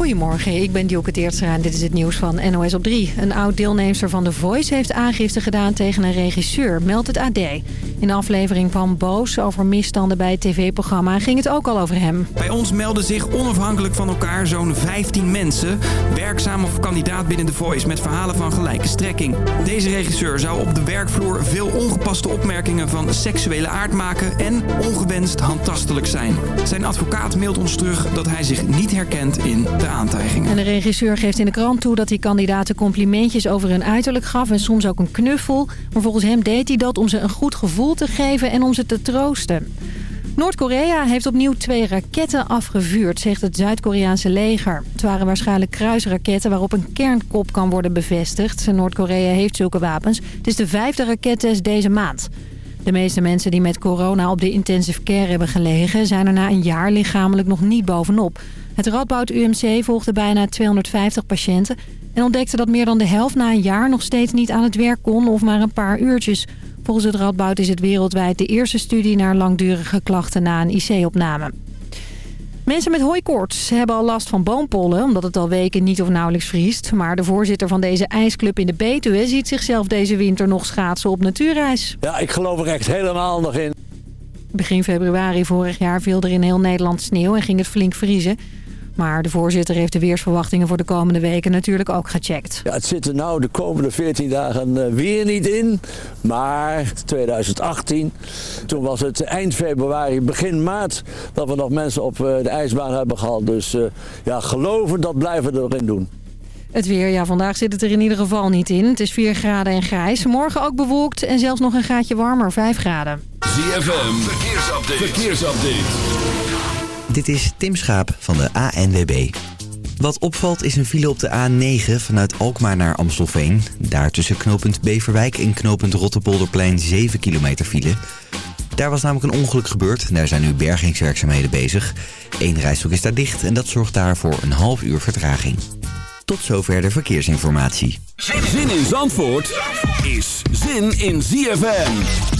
Goedemorgen, ik ben Dielke Teertstra en dit is het nieuws van NOS op 3. Een oud-deelnemster van The Voice heeft aangifte gedaan tegen een regisseur, meldt het AD. In de aflevering van Boos over misstanden bij het tv-programma ging het ook al over hem. Bij ons melden zich onafhankelijk van elkaar zo'n 15 mensen... werkzaam of kandidaat binnen The Voice met verhalen van gelijke strekking. Deze regisseur zou op de werkvloer veel ongepaste opmerkingen van seksuele aard maken... en ongewenst handtastelijk zijn. Zijn advocaat mailt ons terug dat hij zich niet herkent in En de regisseur geeft in de krant toe dat hij kandidaten complimentjes over hun uiterlijk gaf... en soms ook een knuffel. Maar volgens hem deed hij dat om ze een goed gevoel te geven en om ze te troosten. Noord-Korea heeft opnieuw twee raketten afgevuurd, zegt het Zuid-Koreaanse leger. Het waren waarschijnlijk kruisraketten waarop een kernkop kan worden bevestigd. Noord-Korea heeft zulke wapens. Het is de vijfde rakettest deze maand. De meeste mensen die met corona op de intensive care hebben gelegen... zijn er na een jaar lichamelijk nog niet bovenop. Het Radboud UMC volgde bijna 250 patiënten... en ontdekte dat meer dan de helft na een jaar nog steeds niet aan het werk kon... of maar een paar uurtjes. Volgens het Radboud is het wereldwijd de eerste studie naar langdurige klachten na een IC-opname. Mensen met hooikoorts hebben al last van boompollen... omdat het al weken niet of nauwelijks vriest. Maar de voorzitter van deze ijsclub in de Betuwe... ziet zichzelf deze winter nog schaatsen op natuurreis. Ja, ik geloof er echt helemaal nog in. Begin februari vorig jaar viel er in heel Nederland sneeuw en ging het flink vriezen. Maar de voorzitter heeft de weersverwachtingen voor de komende weken natuurlijk ook gecheckt. Ja, het zit er nou de komende 14 dagen eh, weer niet in. Maar 2018, toen was het eind februari, begin maart... dat we nog mensen op eh, de ijsbaan hebben gehad. Dus uh, ja, geloven, dat blijven we erin doen. Het weer, ja, vandaag zit het er in ieder geval niet in. Het is 4 graden en grijs. Morgen ook bewolkt en zelfs nog een graadje warmer, 5 graden. ZFM, verkeersupdate. verkeersupdate. Dit is Tim Schaap van de ANWB. Wat opvalt is een file op de A9 vanuit Alkmaar naar Amstelveen. Daar tussen knooppunt Beverwijk en knooppunt Rotterpolderplein 7 kilometer file. Daar was namelijk een ongeluk gebeurd daar zijn nu bergingswerkzaamheden bezig. Eén rijstok is daar dicht en dat zorgt daarvoor een half uur vertraging. Tot zover de verkeersinformatie. Zin in Zandvoort is zin in ZFM.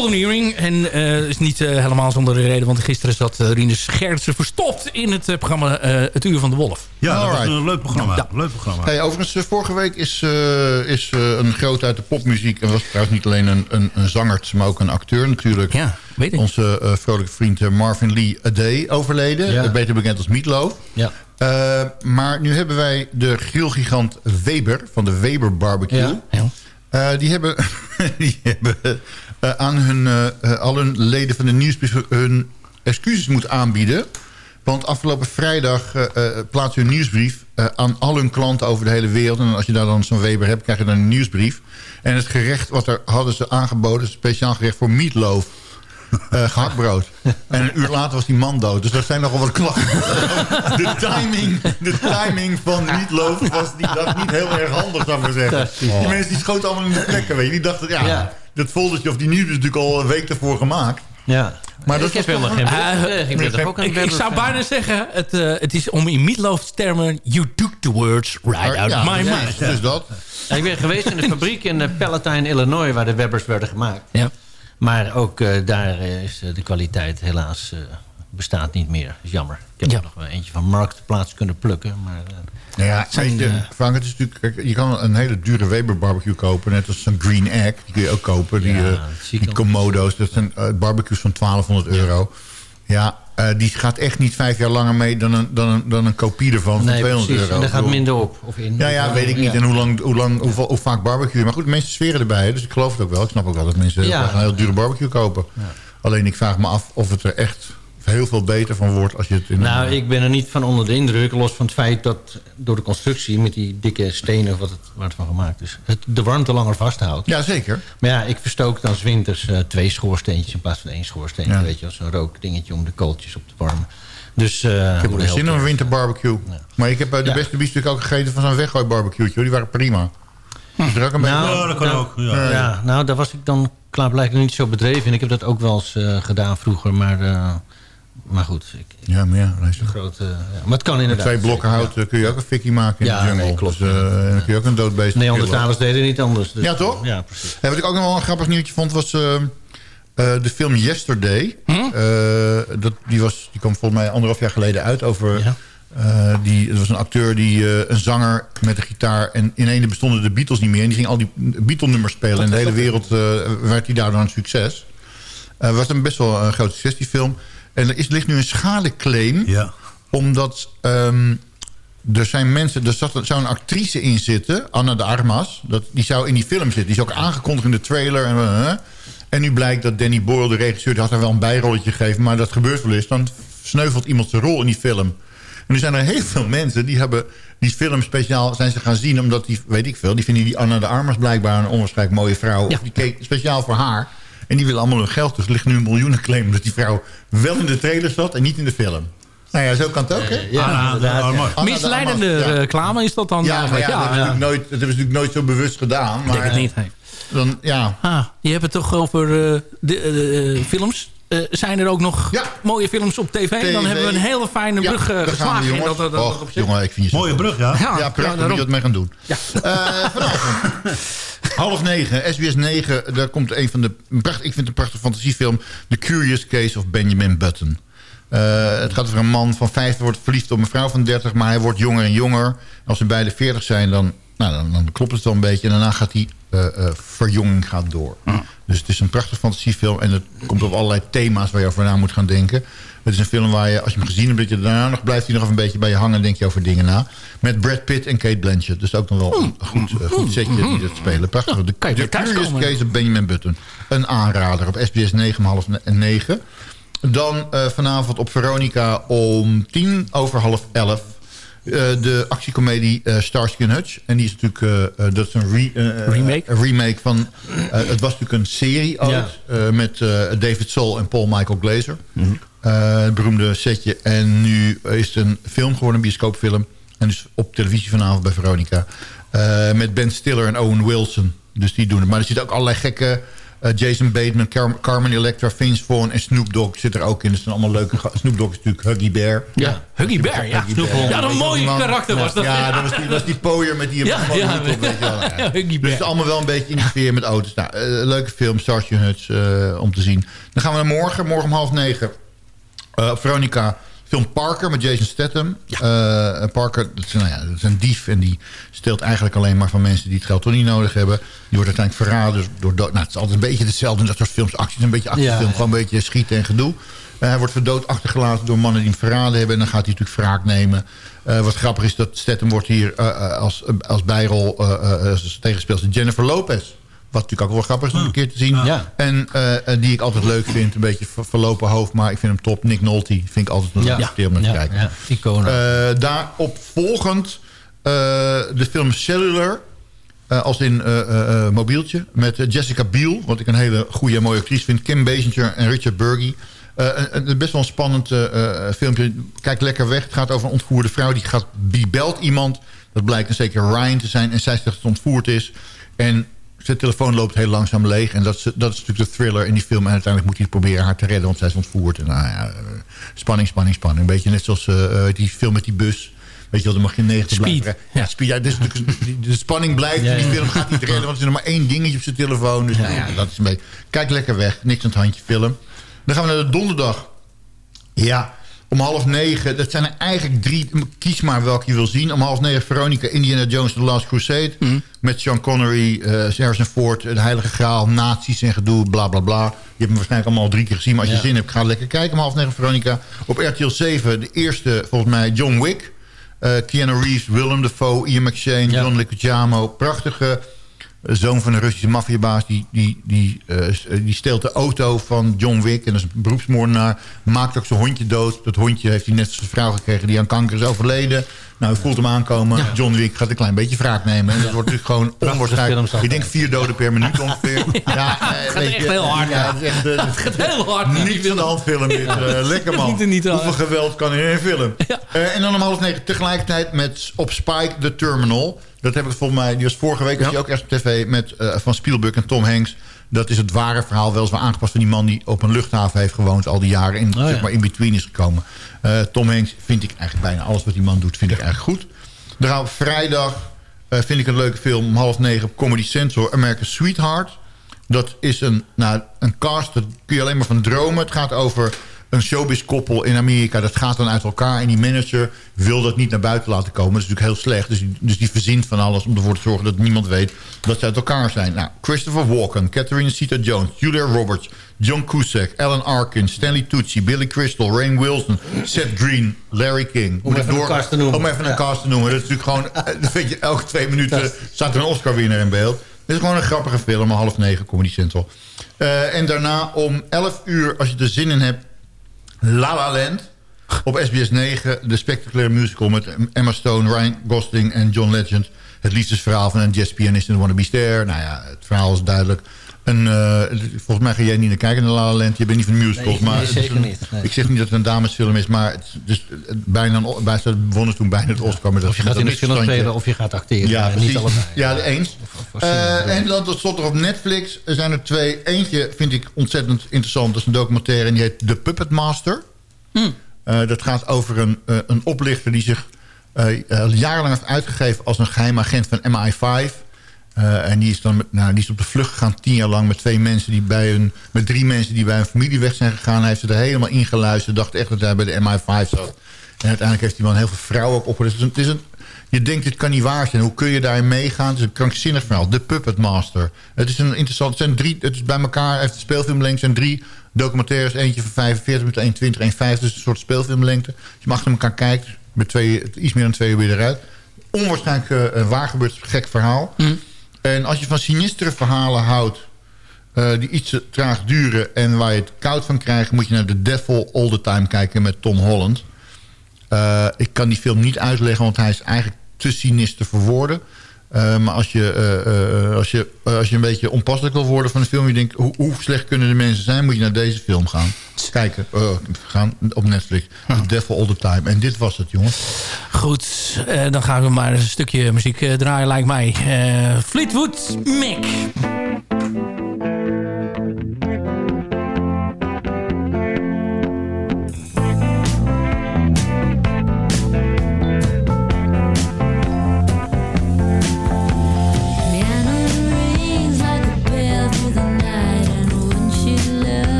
Golden Earring. En eh, is niet eh, helemaal zonder reden, want gisteren zat uh, Rinus Gertsen verstopt in het programma Het Uur van de Wolf. Ja, dat is een leuk programma. Ja. Leuk programma. Hey, overigens, eh, vorige week is, eh, is eh, een groot uit de popmuziek... en was trouwens niet alleen een, een, een zanger, maar ook een acteur natuurlijk. Ja, weet ik. Onze eh, vrolijke vriend eh, Marvin Lee Ade overleden. Ja. eh, Beter bekend als Meatloaf. Ja. Eh, maar nu hebben wij de grillgigant Weber van de Weber Barbecue. Ja. Ja. Eh, die hebben, die hebben eh, aan hun, eh, eh, al hun leden van de nieuwsbrief hun excuses moeten aanbieden. Want afgelopen vrijdag eh, plaatsen hun nieuwsbrief aan al hun klanten over de hele wereld. En als je daar dan zo'n Weber hebt, krijg je dan een nieuwsbrief. En het gerecht wat er hadden ze aangeboden, een speciaal gerecht voor meatloaf. eh gehaktbrood. En een uur later was die man dood. Dus er zijn nogal wat klachten. De timing, de timing van Meatloaf was die dag niet heel erg handig, zou ik maar zeggen. Die mensen die schoten allemaal in de plekken. Weet je. Die dachten, ja, Ja. Dat foldertje of die nieuws is natuurlijk al een week ervoor gemaakt. Ja. Maar dat ik heb was toch helemaal geen gekregen. Ik ben ook Ik, ik zou bijna zeggen, het, eh, het is om in termen... You took the words right out ja, my ja, mouth. Dus dat. Ja, ik ben geweest in de fabriek in eh, Palatine, Illinois... waar de Webbers werden gemaakt. Ja. Maar ook eh, daar is de kwaliteit helaas eh, bestaat niet meer. Dat is jammer. Ik heb Ja. er nog wel eentje van Marktplaats kunnen plukken. Maar eh, Nou ja, zijn, je, eh, Frank, het is natuurlijk, kijk, je kan een hele dure Weber barbecue kopen. Net als een Green Egg. Die kun je ook kopen. Die, Ja, eh, die. Komodo's. Dat zijn eh, barbecues van 1200 euro. Ja, eh, die gaat echt niet vijf jaar langer mee dan een, dan een, dan een kopie ervan van nee, 200 precies. euro. En daar gaat minder op. Of in. Ja, ja, weet ik niet. En hoe, lang, hoe, lang, hoe vaak barbecue. Maar goed, mensen sferen erbij. Dus ik geloof het ook wel. Ik snap ook wel dat mensen Ja. een heel dure barbecue kopen. Alleen ik vraag me af of het er echt heel veel beter van wordt als je het in Nou, een, ik ben er niet van onder de indruk. Los van het feit dat door de constructie met die dikke stenen wat het, waar het van gemaakt is... Het de warmte langer vasthoudt. Ja, zeker. Maar ja, ik verstook dan 's winters eh, twee schoorsteentjes in plaats van één schoorsteentje. Ja. Weet je, als zo'n rookdingetje om de kooltjes op te warmen. Dus, eh, Ik heb wel zin in een winterbarbecue. Maar ik heb eh, de Ja. beste biefstuk ook gegeten van zo'n weggooi barbecue. Die waren prima. Er ook een Nou, beetje... Ja, dat kan nou, ook. Ja. Ja. nou, daar was ik dan klaarblijkelijk niet zo bedreven in. Ik heb dat ook wel eens eh, gedaan vroeger, maar, eh, maar goed. Ik, ik- Ja, maar ja, luister. grote, ja. Maar het kan Met inderdaad. twee blokken hout eh, kun je ook een fikkie maken in Ja, de jungle. nee, klopt. Dus, eh, en dan kun je ook een doodbeest killen. Neandertalers deden niet anders. Dus, Ja, toch? Ja, precies. Ja, wat ik ook nog wel een grappig nieuwtje vond was... eh, eh, de film Yesterday. Hm? Eh, dat, die, was, die kwam volgens mij anderhalf jaar geleden uit over... Eh, die, het was een acteur, die, eh, een zanger met een gitaar. En in ene bestonden de Beatles niet meer. En die ging al die Beatle-nummers spelen. En de hele wereld eh, werd hij daardoor een succes. Het was een best wel een groot succes, die film. En er is, ligt nu een schadeclaim. Ja. Omdat ehm, er zijn mensen... Er zat, er zou een actrice in zitten, Anna de Armas. Dat, die zou in die film zitten. Die is ook aangekondigd in de trailer. En, eh, en nu blijkt dat Danny Boyle, de regisseur... die had haar wel een bijrolletje gegeven. Maar dat gebeurt wel eens. Dan sneuvelt iemand zijn rol in die film. En nu zijn er heel veel mensen die hebben die film speciaal zijn ze gaan zien. Omdat die, weet ik veel, die vinden die Anna de Armas blijkbaar een onwaarschijnlijk mooie vrouw. Of die keek speciaal voor haar. En die willen allemaal hun geld. Dus er ligt nu een miljoenenclaim dat die vrouw wel in de trailer zat en niet in de film. Nou ja, zo kan het ook, hè? Ja, Anna inderdaad, ja. Anna Misleidende ja. reclame is dat dan Ja, eigenlijk? ja, dat, hebben ze natuurlijk nooit, dat hebben ze natuurlijk nooit zo bewust gedaan. ik Maar denk het niet. nee. Dan, ja, Ah, je hebt het toch over eh, de eh, eh, films. Eh, zijn er ook nog Ja. mooie films op tv? Dan TV. hebben we een hele fijne brug eh, daar gaan we, geslagen. dat, dat, dat Och, jongen, ik vind je zo Mooie brug, ja. Ja, Ja, prachtig. ja, moet je wat mee gaan doen. Eh, vanavond. Half negen, SBS 9. Daar komt een van de... Pracht, ik vind het een prachtige fantasiefilm. The Curious Case of Benjamin Button. Eh, het gaat over een man van 50 wordt verliefd op een vrouw van 30... maar hij wordt jonger en jonger. Als ze beide 40 zijn, dan, nou, dan, dan klopt het wel een beetje. En daarna gaat die eh, eh, verjonging gaat door. Dus het is een prachtig fantasiefilm. En het komt op allerlei thema's waar je over na moet gaan denken. Het is een film waar je, als je hem gezien hebt... dat je daarna nog blijft hij nog een beetje bij je hangen... en denk je over dingen na. Met Brad Pitt en Kate Blanchett. Dus ook nog wel een goed, eh, goed setje die dat spelen. Prachtig. De, kan je de. Case of Benjamin Button. Een aanrader op SBS 9 om half en 9. Dan vanavond op Veronica om tien over half elf. Eh, de actiecomedie eh Starsky Hutch. En die is natuurlijk eh, dat is een re- Remake? remake van... het was natuurlijk een serie ooit. Ja. met David Soul en Paul Michael Glazer. Eh, het beroemde setje. En nu is het een film geworden, een bioscoopfilm. En dus op televisie vanavond bij Veronica. Met Ben Stiller en Owen Wilson. Dus die doen het. Maar er zitten ook allerlei gekke Eh, Jason Bateman, Car Carmen Electra, Vince Vaughn en Snoop Dogg zit er ook in. Dat zijn allemaal leuke... Snoop Dogg is natuurlijk Huggy Bear. Ja, Huggy Bear, ja. Huggy Bear. Ja, een mooi Man. karakter was dat. Ja, dat was die, was die pooier met die... Ja, mooie ja, hoed op, weet je wel. Ja. Huggy Dus Bear. is allemaal wel een beetje in de sfeer met auto's. Nou, eh, leuke film, Sergeant Hutch, eh, om te zien. Dan gaan we naar morgen, morgen om half negen. Veronica, film Parker met Jason Statham. Eh, Parker, dat is, nou ja, dat is een dief en die steelt eigenlijk alleen maar van mensen die het geld toch niet nodig hebben. Die wordt uiteindelijk verraden door... dood- Nou, het is altijd een beetje hetzelfde in dat soort films. Acties, een beetje actiefilm, Ja. gewoon een beetje schieten en gedoe. Eh, hij wordt verdood achtergelaten door mannen die hem verraden hebben. En dan gaat hij natuurlijk wraak nemen. Eh, wat grappig is dat Statham wordt hier als, als bijrol als tegenspeeld door Jennifer Lopez. Wat natuurlijk ook wel grappig is om een keer te zien. Ja. En eh, eh, die ik altijd leuk vind. Een beetje ver- verlopen hoofd, maar ik vind hem top. Nick Nolte vind ik altijd een Ja. keer om naar te Ja, kijken. ja. Eh, daarop volgend de film Cellular. als in mobieltje. Met Jessica Biel. Wat ik een hele goede en mooie actrice vind. Kim Basinger en Richard Burgi. Een, een best wel een spannend filmpje. Kijk lekker weg. Het gaat over een ontvoerde vrouw. Die, gaat, die belt iemand. Dat blijkt een zeker Ryan te zijn. En zij zegt dat het ontvoerd is. En zijn telefoon loopt heel langzaam leeg. En dat is, dat is natuurlijk de thriller in die film. En uiteindelijk moet hij proberen haar te redden. Want zij is ontvoerd. En nou ja, eh, spanning, spanning, spanning. Een beetje net zoals eh, eh, die film met die bus. Weet je wel, dan mag je 90 Speed. blijven. Ja, speed. Ja, dus de, de spanning blijft. Ja, Die film gaat niet redden. Want er is nog maar één dingetje op zijn telefoon. Dus nou ja, dat is een beetje... Kijk lekker weg. Niks aan het handje film. Dan gaan we naar de donderdag. Ja, om half negen. Dat zijn er eigenlijk drie. Kies maar welke je wil zien. Om half negen Veronica, Indiana Jones, The Last Crusade. Met Sean Connery, eh Harrison Ford, De Heilige Graal, nazi's en gedoe, bla bla bla. Je hebt hem waarschijnlijk allemaal al drie keer gezien. Maar als je zin hebt, ga lekker kijken. Om half negen Veronica. Op RTL 7 de eerste, volgens mij, John Wick. Eh Keanu Reeves, Willem Dafoe, Ian McShane, Ja. John Leguizamo. Prachtige zoon van een Russische maffiabaas... die, die, die, eh, eh, die steelt de auto van John Wick... en dat is een beroepsmoordenaar. Maakt ook zijn hondje dood. Dat hondje heeft hij net zijn vrouw gekregen... die aan kanker is overleden. Nou, hij voelt hem aankomen. John Wick gaat een klein beetje wraak nemen. En dat wordt natuurlijk gewoon onwaarschijnlijk. Ik denk vier doden per minuut ongeveer. Ja, het gaat echt heel hard, ja. het echt, eh, gaat heel hard. Niets aan de hand film dit. eh, lekker man. Niet niet. Hoeveel geweld kan in een film? Eh, en dan om half negen tegelijkertijd met op Spike The Terminal. Dat heb ik volgens mij, die was vorige week, was die ook ergens op tv met eh, van Spielberg en Tom Hanks. Dat is het ware verhaal, weliswaar aangepast van die man die op een luchthaven heeft gewoond al die jaren. En ja. zeg maar in between is gekomen. Eh, Tom Hanks vind ik eigenlijk bijna alles wat die man doet, vind ik eigenlijk goed. Dan gaan we op vrijdag, eh, vind ik een leuke film, om half negen op Comedy Central, America's Sweetheart. Dat is een, nou, een cast, daar kun je alleen maar van dromen. Het gaat over een showbiz-koppel in Amerika. Dat gaat dan uit elkaar en die manager wil dat niet naar buiten laten komen. Dat is natuurlijk heel slecht. Dus die, dus die verzint van alles om ervoor te zorgen dat niemand weet dat ze uit elkaar zijn. Nou, Christopher Walken, Catherine Zeta-Jones, Julia Roberts, John Cusack, Alan Arkin, Stanley Tucci, Billy Crystal, Rain Wilson, Seth Green, Larry King. Om even een cast te noemen. Om even een cast te noemen. Dat is natuurlijk gewoon, dat weet je, elke twee minuten staat er een Oscar-winnaar in beeld. Het is gewoon een grappige film, om half negen, Comedy Central. Eh, en daarna om 11 uur, als je er zin in hebt, La La Land. Op SBS 9, de spectaculaire musical met Emma Stone, Ryan Gosling en John Legend. Het liefdesverhaal van een jazzpianist in Wanna Be There. Nou ja, het verhaal is duidelijk. Een, eh, volgens mij ga jij niet naar kijken naar La La Land. Je bent niet van de musicals. Nee, maar nee, zeker een- niet, nee. Ik zeg niet dat het een damesfilm is, maar het, dus, eh, bijna een, bij, ze wonnen toen bijna het Oscar. Met dat, Of je gaat in de film spelen of je gaat acteren. Ja, precies. niet allebei. Ja, de eens. of Eh, en dan tot slot nog op Netflix er zijn er twee. Eentje vind ik ontzettend interessant. Dat is een documentaire en die heet The Puppet Master. Eh, dat gaat over een, eh, een oplichter die zich eh, eh, jarenlang heeft uitgegeven... als een geheim agent van MI5. Eh, en die is dan met, nou, die is op de vlucht gegaan tien jaar lang met twee mensen die bij hun, met drie mensen die bij een familie weg zijn gegaan. Hij heeft ze er helemaal ingeluisterd. Dacht echt dat hij bij de MI5 zat. En uiteindelijk heeft die man heel veel vrouwen ook opgericht. Het is een, je denkt, dit kan niet waar zijn. Hoe kun je daarin meegaan? Het is een krankzinnig verhaal. The Puppet Master. Het is een interessant... Het zijn drie... Het is bij elkaar... Heeft de speelfilmlengte. zijn drie documentaires. Eentje van 45 minuten, 1,20, 1,50. Dus een soort speelfilmlengte. Als je maar achter elkaar kijkt... Met twee, iets meer dan twee uur weer eruit. Onwaarschijnlijk uh, waar gebeurt gek verhaal. En als je van sinistere verhalen houdt... Uh, die iets te traag duren en waar je het koud van krijgt... moet je naar The Devil All The Time kijken met Tom Holland. Uh, ik kan die film niet uitleggen, want hij is eigenlijk te sinister voor woorden. Uh, maar als je, uh, als, je, als je een beetje onpasselijk wil worden van een film... je denkt, hoe, hoe, slecht kunnen de mensen zijn... moet je naar deze film gaan. Kijken, gaan op Netflix. The Devil All The Time. En dit was het, jongens. Goed, dan gaan we maar een stukje muziek draaien, lijkt mij. Fleetwood Mac.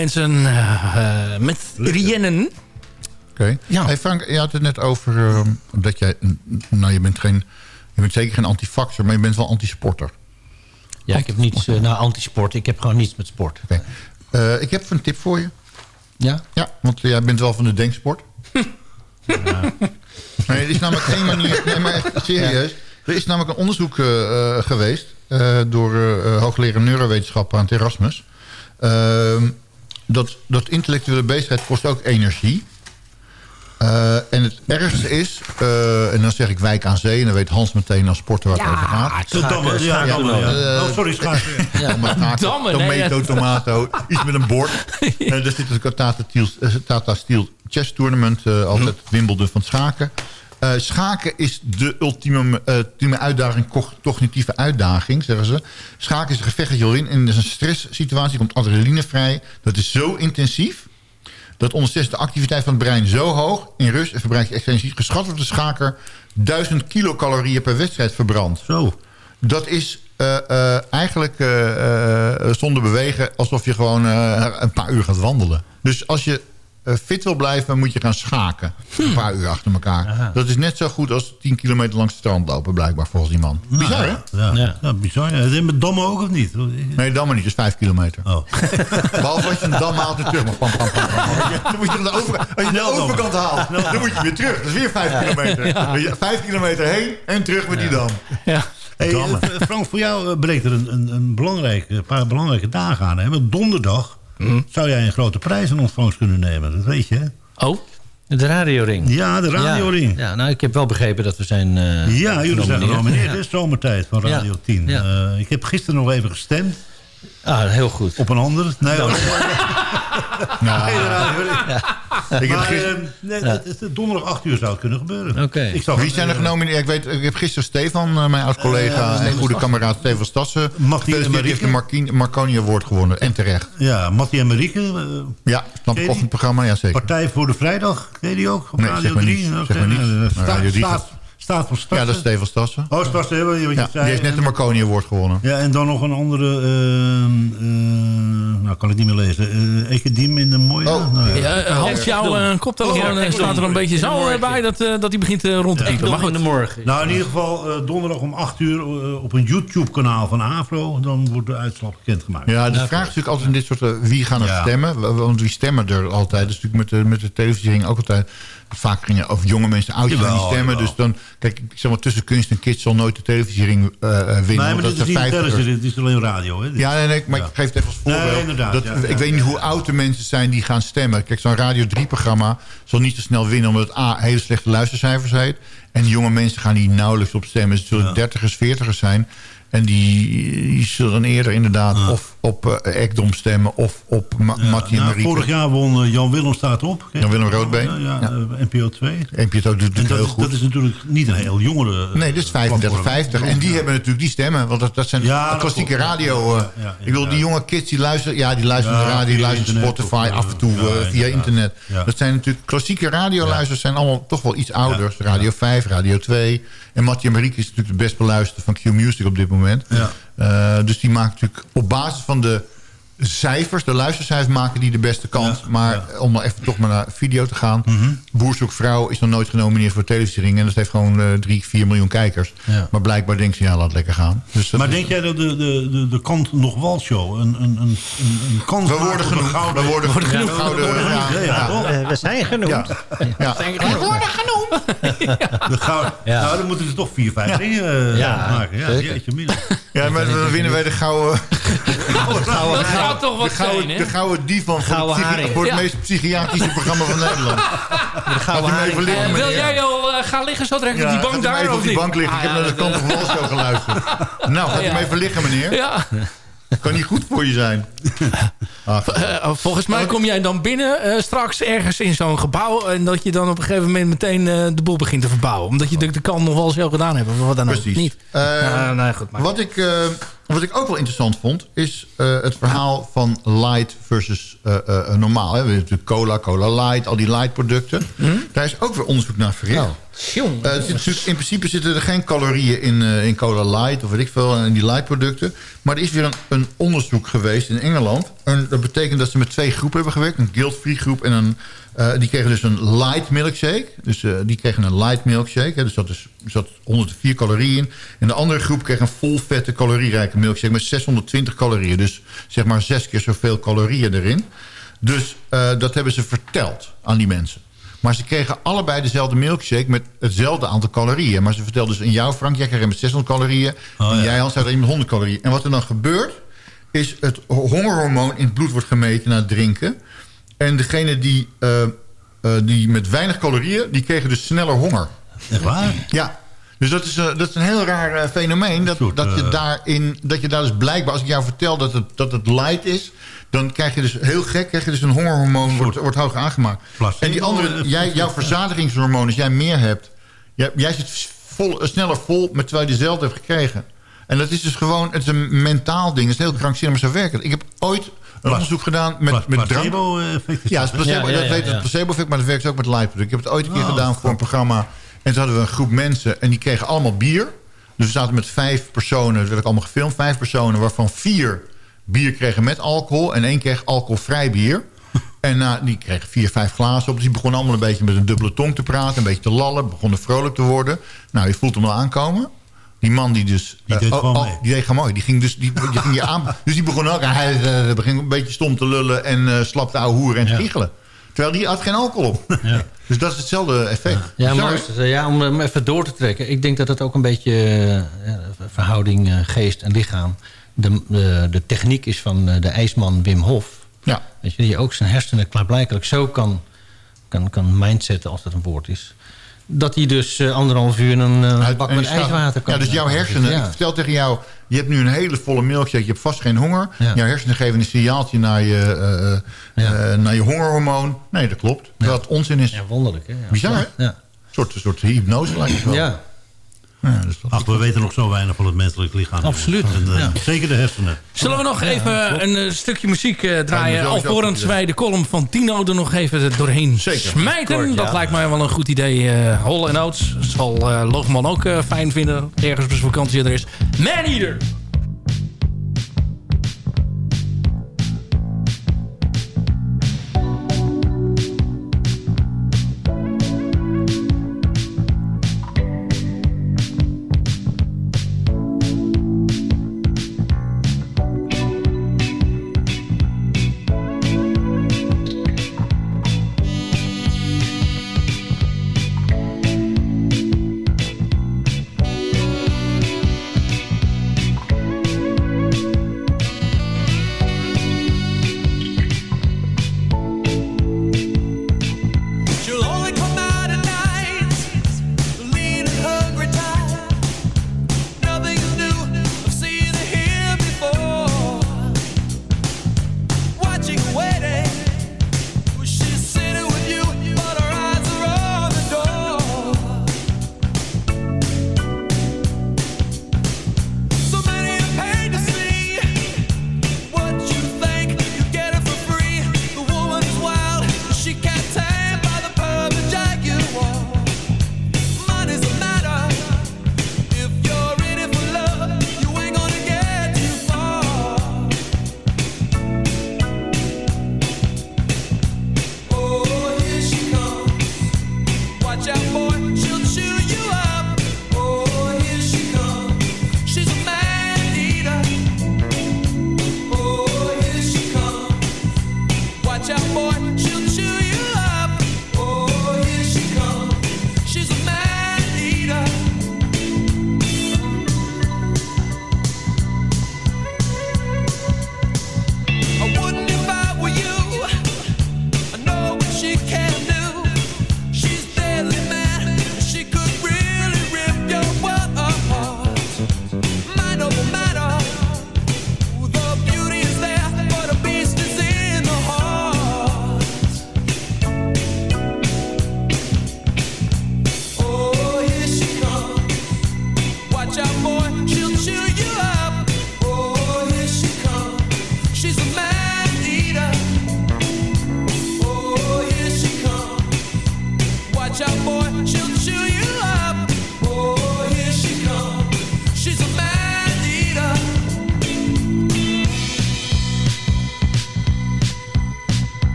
Mensen eh, eh, met Rhiannon. Oké. Ja. Hey Frank, je had het net over eh, dat jij... Nou, je bent, geen, je bent zeker geen antifaxer, maar je bent wel antisporter. Ja, ik heb niets... eh nou, antisport. Ik heb gewoon niets met sport. Oké. Eh, ik heb een tip voor je. Ja? Ja, want jij bent wel van de denksport. Nee, er is namelijk één manier... Nee, maar echt serieus. Er is namelijk een onderzoek eh, eh, geweest... eh, door eh, hoogleraar neurowetenschappen aan het Erasmus. Ehm, dat, dat intellectuele bezigheid kost ook energie. Eh, en het ergste is... eh, en dan zeg ik wijk aan zee... en dan weet Hans meteen als sporter waar het over gaat. De Damme, ja, Damme, ja. Oh, sorry, schaken. Nee, tomato, ja. tomato. Iets met een bord. En er zit een Tata Steel, eh, Tata Steel Chess Tournament. eh, altijd Wimbledon van het schaken. Eh, schaken is de ultieme, ultieme uitdaging, co- cognitieve uitdaging, zeggen ze. Schaken is een gevecht dat je al in. En dat is een stresssituatie, komt adrenaline vrij. Dat is zo intensief. Dat ondertussen de activiteit van het brein zo hoog... in rust en verbruik je energie. Geschat wordt de schaker 1000 kilocalorieën per wedstrijd verbrandt. Zo. Dat is eh, eigenlijk zonder bewegen... alsof je gewoon een paar uur gaat wandelen. Dus als je fit wil blijven, moet je gaan schaken. Een paar uur achter elkaar. Dat is net zo goed als 10 kilometer langs het strand lopen, blijkbaar, volgens die man. Bizar, hè? Ja, Ja. ja. bizar. Ja. En met Damme ook of niet? Nee, maar niet. Dat is 5 kilometer. Oh. Behalve als je een dam haalt en terug mag. Pam, pam, pam, pam. Dan moet je aan de overkant, als je de overkant haalt, dan moet je weer terug. Dat is weer 5 kilometer. Weet je, 5 kilometer heen en terug met die dam. Ja. Hey, eh, Frank, voor jou eh, breekt er een, een, een, belangrijke, een paar belangrijke dagen aan. Hè? Want donderdag zou jij een grote prijs in ontvangst kunnen nemen. Dat weet je, hè? Oh, De radioring. Ja, de radioring. Ja, ja, nou, ik heb wel begrepen dat we zijn eh, Ja, jullie zijn genomineerd. Ja. Dit is zomertijd van Radio Ja. 10. Ja. Eh, ik heb gisteren nog even gestemd Ah, heel goed. op een ander. Nee. Nou, Nee, de radioring. ik heb Maar, gisteren- eh, nee, het- donderdag 8 uur zou het kunnen gebeuren. Oké. Ik zag Wie zijn er genomineerd? Ik, weet, ik heb gisteren Stefan, eh, mijn oud-collega en goede kameraad Stefan Stassen... Martien en gefeliciteerd. Die heeft de Marieke. Marquin- Marconi Award gewonnen. En terecht. Ja, Mattie en Marieke. eh, Ja, snap ik ochtendprogramma, ja zeker. Partij voor de Vrijdag. Je die ook? Op Nee, Radio zeg maar 3. niets. Oké, Zeg maar niets. eh, Radio 3 staat, Stassen. Ja, dat is Stefan Stassen. Oh, Stassen, hè, wat je, wat je Ja, zei. die heeft net de Marconi Award gewonnen. Ja, en dan nog een andere... eh, eh, nou, kan ik niet meer lezen. Eh Ekediem in de mooie... Oh. nou, ja. Ja, eh, Hans, jouw eh, koptelefoon Oh, staat er een beetje zo bij dat, eh, dat hij begint rond te piepen. Maar in de morgen. Nou, in ieder geval eh, donderdag om 8 uur op een YouTube-kanaal van Afro. Dan wordt de uitslag bekendgemaakt. Ja, de vraag is natuurlijk altijd in dit soort... wie gaan er Ja. stemmen? Want wie stemmen er altijd? Dat is natuurlijk met de, met de televisiering ook altijd... Vaak gingen over jonge mensen, Jawel, niet stemmen. jawel. Dus dan, kijk, ik zeg maar, tussen kunst en kids zal nooit de televisiering eh, winnen. Nee, maar dit is niet televisie, dit is alleen radio. Hè? Dit- Ja, nee, nee, maar Ja. ik geef het even als voorbeeld. Nee, inderdaad, dat, ja, ik ja, weet niet hoe oud de mensen zijn die gaan stemmen. Kijk, zo'n Radio 3-programma zal niet zo snel winnen... omdat het A, hele slechte luistercijfers heeft. En die jonge mensen gaan hier nauwelijks op stemmen. Het zullen dertigers, veertigers zijn. En die, die zullen eerder inderdaad of op uh, Ekdom stemmen... of op Ma Ja, Mattie en nou, Marieke. vorig jaar won eh, Jan Willem staat op. Jan Willem Roodbeen. Ja, ja, Ja. eh, NPO 2. NPO doet het En dat heel is, goed. dat is natuurlijk niet een heel jongere... Nee, dit is 35, platform. 50. En die hebben natuurlijk die stemmen. Want dat, dat zijn dat klassieke radio. ik bedoel, die jonge kids die luisteren... Ja, die luisteren naar radio, die luisteren Spotify af en toe via internet. Dat zijn natuurlijk klassieke radioluisters... zijn allemaal toch wel iets ouder. Radio 5, Radio 2. En Mattie en Marieke is natuurlijk de best beluisterde van Q-Music op dit moment. Ja. Eh, dus die maken natuurlijk op basis van de cijfers, de luistercijfers maken die de beste kans. Ja, maar ja. om maar even toch maar naar video te gaan. Boer zoekt vrouw is nog nooit genomineerd voor televisiering. En dat heeft gewoon eh, drie, vier miljoen kijkers. Ja. Maar blijkbaar denkt ze, ja, laat lekker gaan. Dus Maar is- denk jij dat de, de, de, de kant nog walshow een, een, een, een kans we maakt worden genoemd. gouden- We worden genoemd. we Gouden, worden ja, genoemd, ja, ja. toch? Eh, we zijn genoemd. Ja. Ja. De gouden. Nou, dan moeten ze toch vier, vijf dingen eh, Ja, maken. Ja, zeker. jeetje mina. Ja, maar dan winnen wij de gouden... Dat gaat toch wat De zijn, gouden, hè? de gouden divan voor, Gouden het psychi- haring. voor het Ja. meest psychiatrische programma van Nederland. Maar even liggen, Eh, wil jij al eh, gaan liggen zo direct op die bank daar? even of op die niet? bank liggen. Ik heb naar de kant van Walshow geluisterd. Nou, gaat u maar even liggen, meneer. Ja, Kan niet goed voor je zijn. Ah, Eh, volgens mij kom jij dan binnen eh, straks ergens in zo'n gebouw... en dat je dan op een gegeven moment meteen eh, de boel begint te verbouwen. Omdat je de, de kant nog wel eens heel gedaan hebt. Of wat dan ook Precies. niet. Eh, nee, goed, maar- Wat ik, eh, wat ik ook wel interessant vond... is eh, het verhaal van light versus eh, eh, normaal. Hè. We hebben natuurlijk cola, cola light, al die light producten. Daar is ook weer onderzoek naar verricht. Oh, natuurlijk- in principe zitten er geen calorieën in, in cola light... of weet ik veel, in die light producten. Maar er is weer een, een onderzoek geweest in Engeland. En dat betekent dat ze met twee groepen hebben gewerkt. Een guilt-free groep en een... eh, die kregen dus een light milkshake. Dus eh, die kregen een light milkshake. Hè, dus dat is, zat 104 calorieën in. En de andere groep kreeg een vol vette calorierijke milkshake... met 620 calorieën. Dus zeg maar zes keer zoveel calorieën erin. Dus eh, dat hebben ze verteld aan die mensen. Maar ze kregen allebei dezelfde milkshake met hetzelfde aantal calorieën. Maar ze vertelden dus in jou, Frank, jij krijgt met 600 calorieën. en jij, Hans, krijgt met 100 calorieën. En wat er dan gebeurt, is het hongerhormoon in het bloed wordt gemeten na het drinken. En degene die, eh, eh, die met weinig calorieën, die kregen dus sneller honger. Echt waar? Ja. Dus dat is, eh, dat is een heel raar fenomeen. Dat, dat, je daarin, dat je daar dus blijkbaar, als ik jou vertel dat het, dat het light is... dan krijg je dus heel gek, krijg je dus een hongerhormoon wordt, wordt hoger aangemaakt. en die andere, jij, jouw verzadigingshormoon, als jij meer hebt... Jij, jij zit vol, sneller vol met terwijl je dezelfde hebt gekregen. En dat is dus gewoon, het is een mentaal ding. Het is heel krankzinnig, maar zo werkt het. Ik heb ooit een onderzoek gedaan met, met drank. Placebo-effect Ja, dat, het placebo, Ja, ja, dat ja, heet het placebo-effect, maar dat werkt ook met product. Ik heb het ooit een keer Oh, gedaan voor een programma. En toen hadden we een groep mensen en die kregen allemaal bier. Dus we zaten met vijf personen, dat werd ook allemaal gefilmd. Vijf personen, waarvan vier bier kregen met alcohol... en één kreeg alcoholvrij bier. En nou, die kregen vier, vijf glazen op. Dus die begonnen allemaal een beetje met een dubbele tong te praten... een beetje te lallen, begonnen vrolijk te worden. Nou, je voelt hem al aankomen. Die man die dus... Die deed oh, gewoon oh, mee. die deed gewoon mooi. Die ging dus die, die ging je aan. Dus die begon ook. Hij eh, begint een beetje stom te lullen en eh slap te ouwe hoeren en te giechelen. Terwijl die had geen alcohol op. Dus dat is hetzelfde effect. Ja, maar het, ja, om hem even door te trekken. Ik denk dat het ook een beetje eh, verhouding eh, geest en lichaam. De, de, de techniek is van eh, de ijsman Wim Hof. Ja. Weet je, die ook zijn hersenen klaarblijkelijk zo kan, kan, kan mindsetten, als dat een woord is. Dat hij dus eh, anderhalf uur een eh, Uit- bak met ijswater kan Ja, dus jouw hersenen... Ja. Ik vertel tegen jou... Je hebt nu een hele volle milkshake. Je hebt vast geen honger. Ja. Jouw hersenen geven een signaaltje naar je, eh, naar je hongerhormoon. Nee, dat klopt. Het onzin is. Ja, wonderlijk. Hè? Ja. Bizar, hè? Ja. Een soort, soort hypnose lijkt het wel. Ja. Ja, dus Ach, we weten nog zo weinig van het menselijk lichaam. Absoluut, En, eh, ja. Zeker de hersenen. Zullen we nog even een eh, stukje muziek eh, draaien... Alvorens wij de column van Tino er nog even doorheen smijten? Kort, ja. Dat lijkt mij wel een goed idee. eh Hol en Oates zal eh Loogman ook eh, fijn vinden. Ergens op zijn vakantie er is. Man Eater!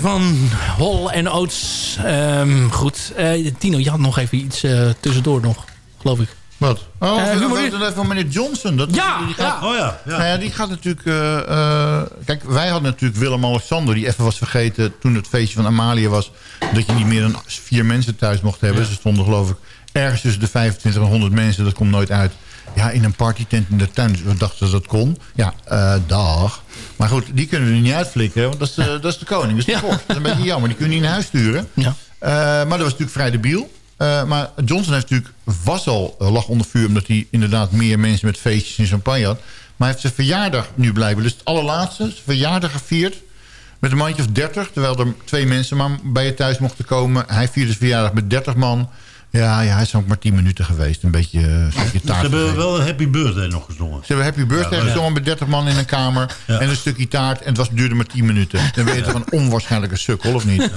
Van Hall en Oates. Ehm, goed, Eh, Tino, je had nog even iets eh, tussendoor nog, geloof ik. Wat? Oh, uh, even van meneer Johnson. Dat Ja, die gaat, ja. Oh ja, ja. Nou ja, die gaat natuurlijk... eh, eh, kijk, wij hadden natuurlijk Willem-Alexander... die even was vergeten toen het feestje van Amalia was... dat je niet meer dan vier mensen thuis mocht hebben. Ze stonden geloof ik ergens tussen de 25 en 100 mensen. Dat komt nooit uit. Ja, in een partytent in de tuin. Dus we dachten dat dat kon. Ja, eh, dag. Maar goed, die kunnen we er niet uitflikken. Want dat is, de- dat is de koning. Dat is de vorst. Dat is een beetje jammer. Die kunnen we niet naar huis sturen. Ja. Eh, maar dat was natuurlijk vrij debiel. Eh, maar Johnson heeft natuurlijk, was al, eh, lag onder vuur... omdat hij inderdaad meer mensen met feestjes en champagne had. Maar hij heeft zijn verjaardag nu blijkbaar. Dus het allerlaatste, zijn verjaardag gevierd... met een mandje of 30, terwijl er twee mensen maar bij je thuis mochten komen. Hij vierde zijn verjaardag met 30 man. Ja, ja hij is ook maar 10 minuten geweest. Een beetje, eh, een stukje Ze taart hebben wel een happy birthday nog gezongen. Ze hebben Happy Birthday Ja, ja. gezongen met 30 man in een kamer. En een stukje taart. En het was, duurde maar 10 minuten. Dan ben je toch een onwaarschijnlijke sukkel, of niet?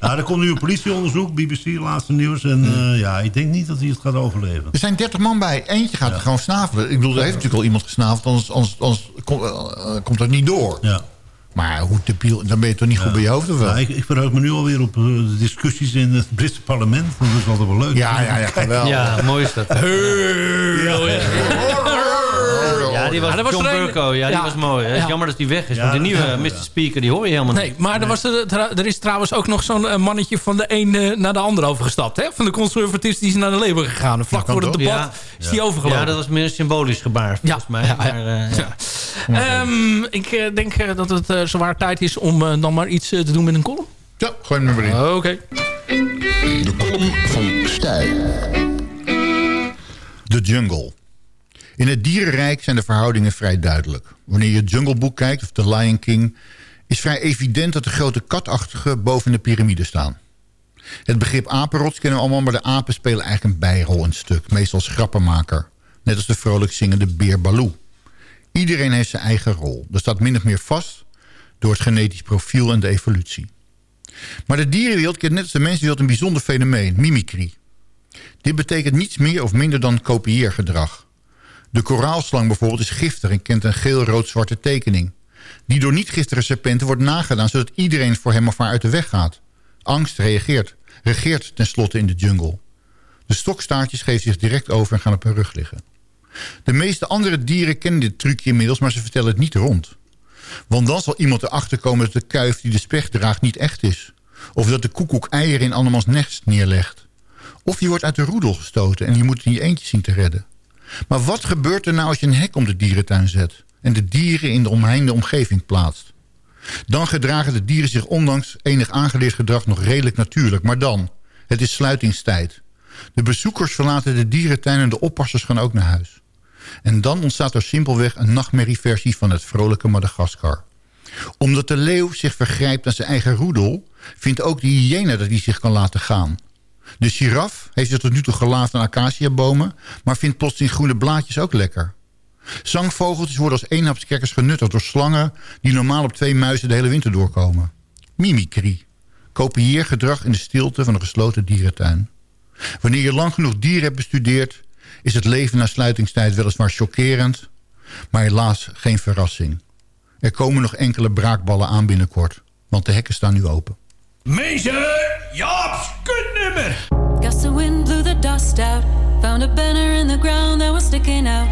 Ja, er komt nu een politieonderzoek, BBC, laatste nieuws. En eh, ja, ik denk niet dat hij het gaat overleven. Er zijn 30 man bij. Eentje gaat er gewoon snavelen. Ik bedoel, er heeft natuurlijk al iemand gesnaveld. Anders, anders, anders komt, eh, komt dat niet door. Ja. Maar hoe debiel, dan ben je toch niet goed bij je hoofd of wel? Ja, ik, ik verheug me nu alweer op eh, de discussies in het Britse parlement. Dat is altijd wel leuk. Ja, ja, ja, geweldig. Ja, mooi is dat. Ja, die was, Ja, dat was John een- Burko. Ja, die Ja. was mooi. Het is Ja. jammer dat hij weg is. Ja, want de nieuwe ja. Mr. Speaker, die hoor je helemaal Nee, niet. maar er, was er, er is trouwens ook nog zo'n eh, mannetje van de een eh, naar de ander overgestapt. Hè? Van de conservatives die is naar de Labour gegaan. Vlak voor het debat Ja. is die overgelopen. Ja, dat was meer een symbolisch gebaar, volgens mij. ja, ja. Maar, eh, ja. Ehm, ik denk dat het uh, zwaar tijd is om dan maar iets te doen met een column. Ja, gooi hem er maar in. Oké. De column van Stijl. De jungle. In het dierenrijk zijn de verhoudingen vrij duidelijk. Wanneer je Jungle Book kijkt, of The Lion King... is vrij evident dat de grote katachtigen boven de piramide staan. Het begrip apenrots kennen we allemaal... maar de apen spelen eigenlijk een bijrol in stuk. Meestal als grappenmaker. Net als de vrolijk zingende beer Baloo. Iedereen heeft zijn eigen rol. Dat staat min of meer vast door het genetisch profiel en de evolutie. Maar de dierenwereld kent net als de mensenwereld een bijzonder fenomeen, mimicry. Dit betekent niets meer of minder dan kopieergedrag. De koraalslang bijvoorbeeld is giftig en kent een geel-rood-zwarte tekening. Die door niet-giftige serpenten wordt nagedaan... zodat iedereen voor hem of haar uit de weg gaat. Angst reageert, regeert tenslotte in de jungle. De stokstaartjes geven zich direct over en gaan op hun rug liggen. De meeste andere dieren kennen dit trucje inmiddels... maar ze vertellen het niet rond. Want dan zal iemand erachter komen dat de kuif die de specht draagt niet echt is. Of dat de koekoek eieren in andermans nest neerlegt. Of je wordt uit de roedel gestoten en je moet het in je eentje zien te redden. Maar wat gebeurt er nou als je een hek om de dierentuin zet... en de dieren in de omheinde omgeving plaatst? Dan gedragen de dieren zich ondanks enig aangeleerd gedrag nog redelijk natuurlijk. Maar dan, het is sluitingstijd. De bezoekers verlaten de dierentuin en de oppassers gaan ook naar huis. En dan ontstaat er simpelweg een nachtmerrieversie van het vrolijke Madagaskar. Omdat de leeuw zich vergrijpt aan zijn eigen roedel... vindt ook de hyena dat hij zich kan laten gaan. De giraf heeft zich tot nu toe gelaafd aan acaciabomen... maar vindt plotseling groene blaadjes ook lekker. Zangvogeltjes worden als eenhapskekkers genuttigd door slangen... die normaal op twee muizen de hele winter doorkomen. Mimicry. Kopieergedrag in de stilte van een gesloten dierentuin. Wanneer je lang genoeg dieren hebt bestudeerd... is het leven na sluitingstijd weliswaar chockerend... maar helaas geen verrassing. Er komen nog enkele braakballen aan binnenkort... want de hekken staan nu open. Meester Jaap's kutnummer. Gust of wind blew the dust out. Found a banner in the ground that was sticking out.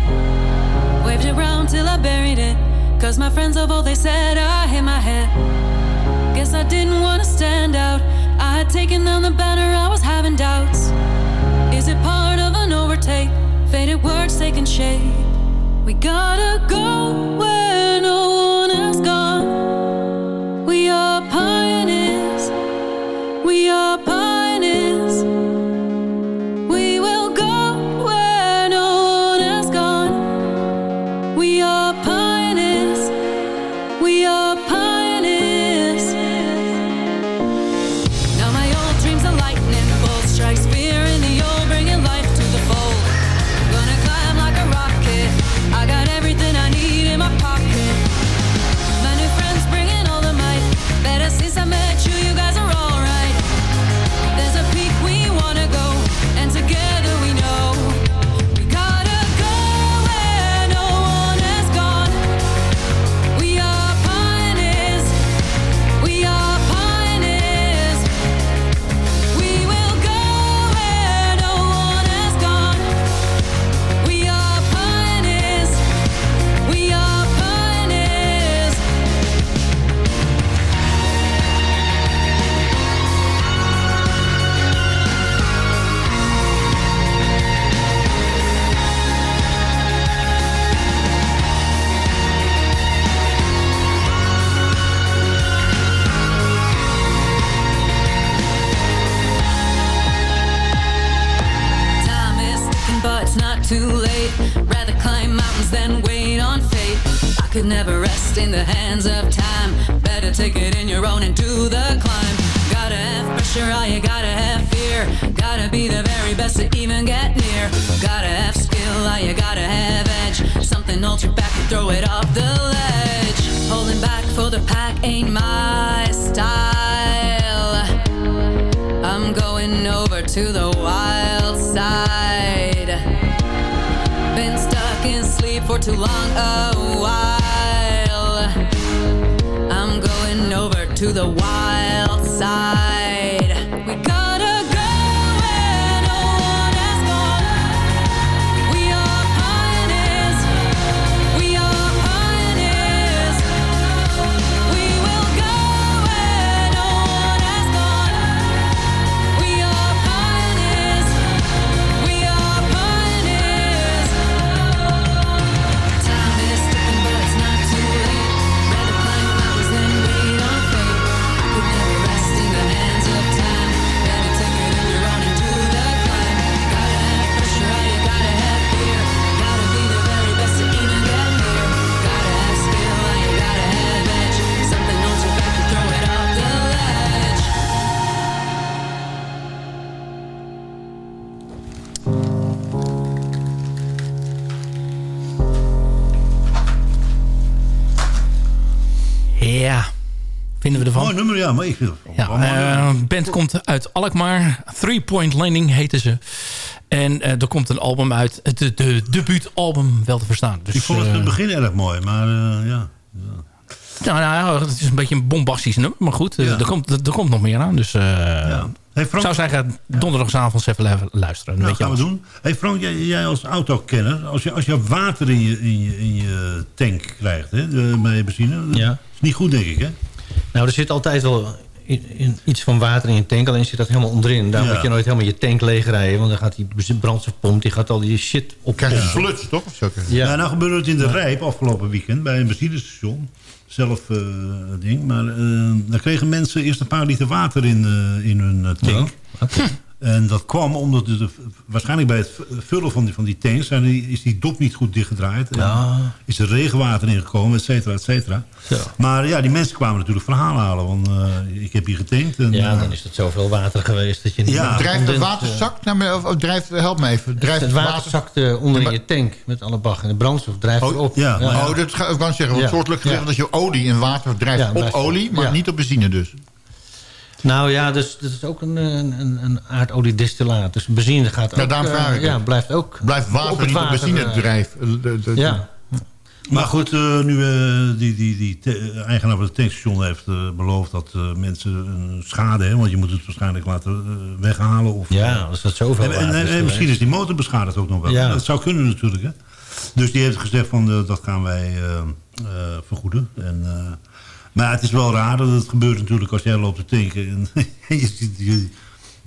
Waved it around till I buried it. Cause my friends of all they said I hit my head. Guess I didn't wanna stand out. I had taken down the banner, I was having doubts. Is it part of an overtake? Faded words taking shape. We gotta go where no could never rest in the hands of time. Better take it in your own and do the climb. Gotta have pressure, oh, you gotta have fear. Gotta be the very best to even get near. Gotta have skill, oh, you gotta have edge. Something holds you back and throw it off the ledge. Holding back for the pack ain't my style. I'm going over to the wild side. Been stuck in sleep for too long a while. I'm going over to the wild side. Vinden we ervan? Mooi nummer, ja. Maar ik Ja, eh, band komt uit Alkmaar. Three Point Landing heten ze. En eh, er komt een album uit. Het de, de debuutalbum wel te verstaan. Dus, ik vond het in eh, het begin erg mooi, maar eh, ja. nou, nou, het is een beetje een bombastisch nummer. Maar goed, eh, Ja. er, komt, er, er komt nog meer aan. Dus eh, Hey, ik Frank, zou zeggen, donderdagavond even lu- luisteren. Dan nou, je gaan we doen. Hey Frank, jij, jij als autokenner, als je, als je water in je, in je, in je tank krijgt, hè, bij benzine, dat Ja. is niet goed, denk ik, hè? Nou, er zit altijd wel in, in iets van water in je tank. Alleen zit dat helemaal onderin. Daar Ja. moet je nooit helemaal je tank leegrijden. Want dan gaat die brandstofpomp, die gaat al die shit op. Krijg je toch? Ja. Ja. nou gebeurde het in de Rijp afgelopen weekend bij een benzinestation. Zelf eh, ding. Maar eh daar kregen mensen eerst een paar liter water in, eh, in hun tank. En dat kwam omdat de, de- waarschijnlijk bij het vullen van die, van die tanks... Zijn die, is die dop niet goed dichtgedraaid. Ja. Is er regenwater ingekomen, et cetera, et cetera. Maar ja, die mensen kwamen natuurlijk verhalen halen. Want eh, ik heb hier getankt. En, Ja, eh, dan is het zoveel water geweest dat je niet... Ja. Drijft de condens, waterzak naar me, of, of drijft, help me even. eh, Drijft Het water zakt eh, onder in je tank met alle bag. En de brandstof drijft Oh, erop. ja, maar Oh, dat ga ik kan zeggen. Want Ja. soortelijk gezegd Ja. dat je olie in water drijft Ja, op olie, maar ja. niet op benzine dus. Nou ja, dus, dat is ook een, een, een- aardoliedistillaat. Dus benzine gaat ook... Ja, daarom eh, vraag ik Ja, het. blijft ook... Blijft op water het niet op water, benzine eh, de- Ja. Maar goed, eh, nu eh, die, die, die eigenaar van het tankstation heeft eh, beloofd dat eh, mensen een schade hebben. Want je moet het waarschijnlijk laten eh, weghalen. Of, Ja, als dat zoveel en, en, en, is en misschien is die motor beschadigd ook nog wel. Ja. Dat zou kunnen natuurlijk. Hè? Dus die heeft gezegd van eh, dat gaan wij eh, eh, vergoeden. En, eh, maar het is wel raar dat het gebeurt natuurlijk als jij loopt te tanken. En, je ziet... Je,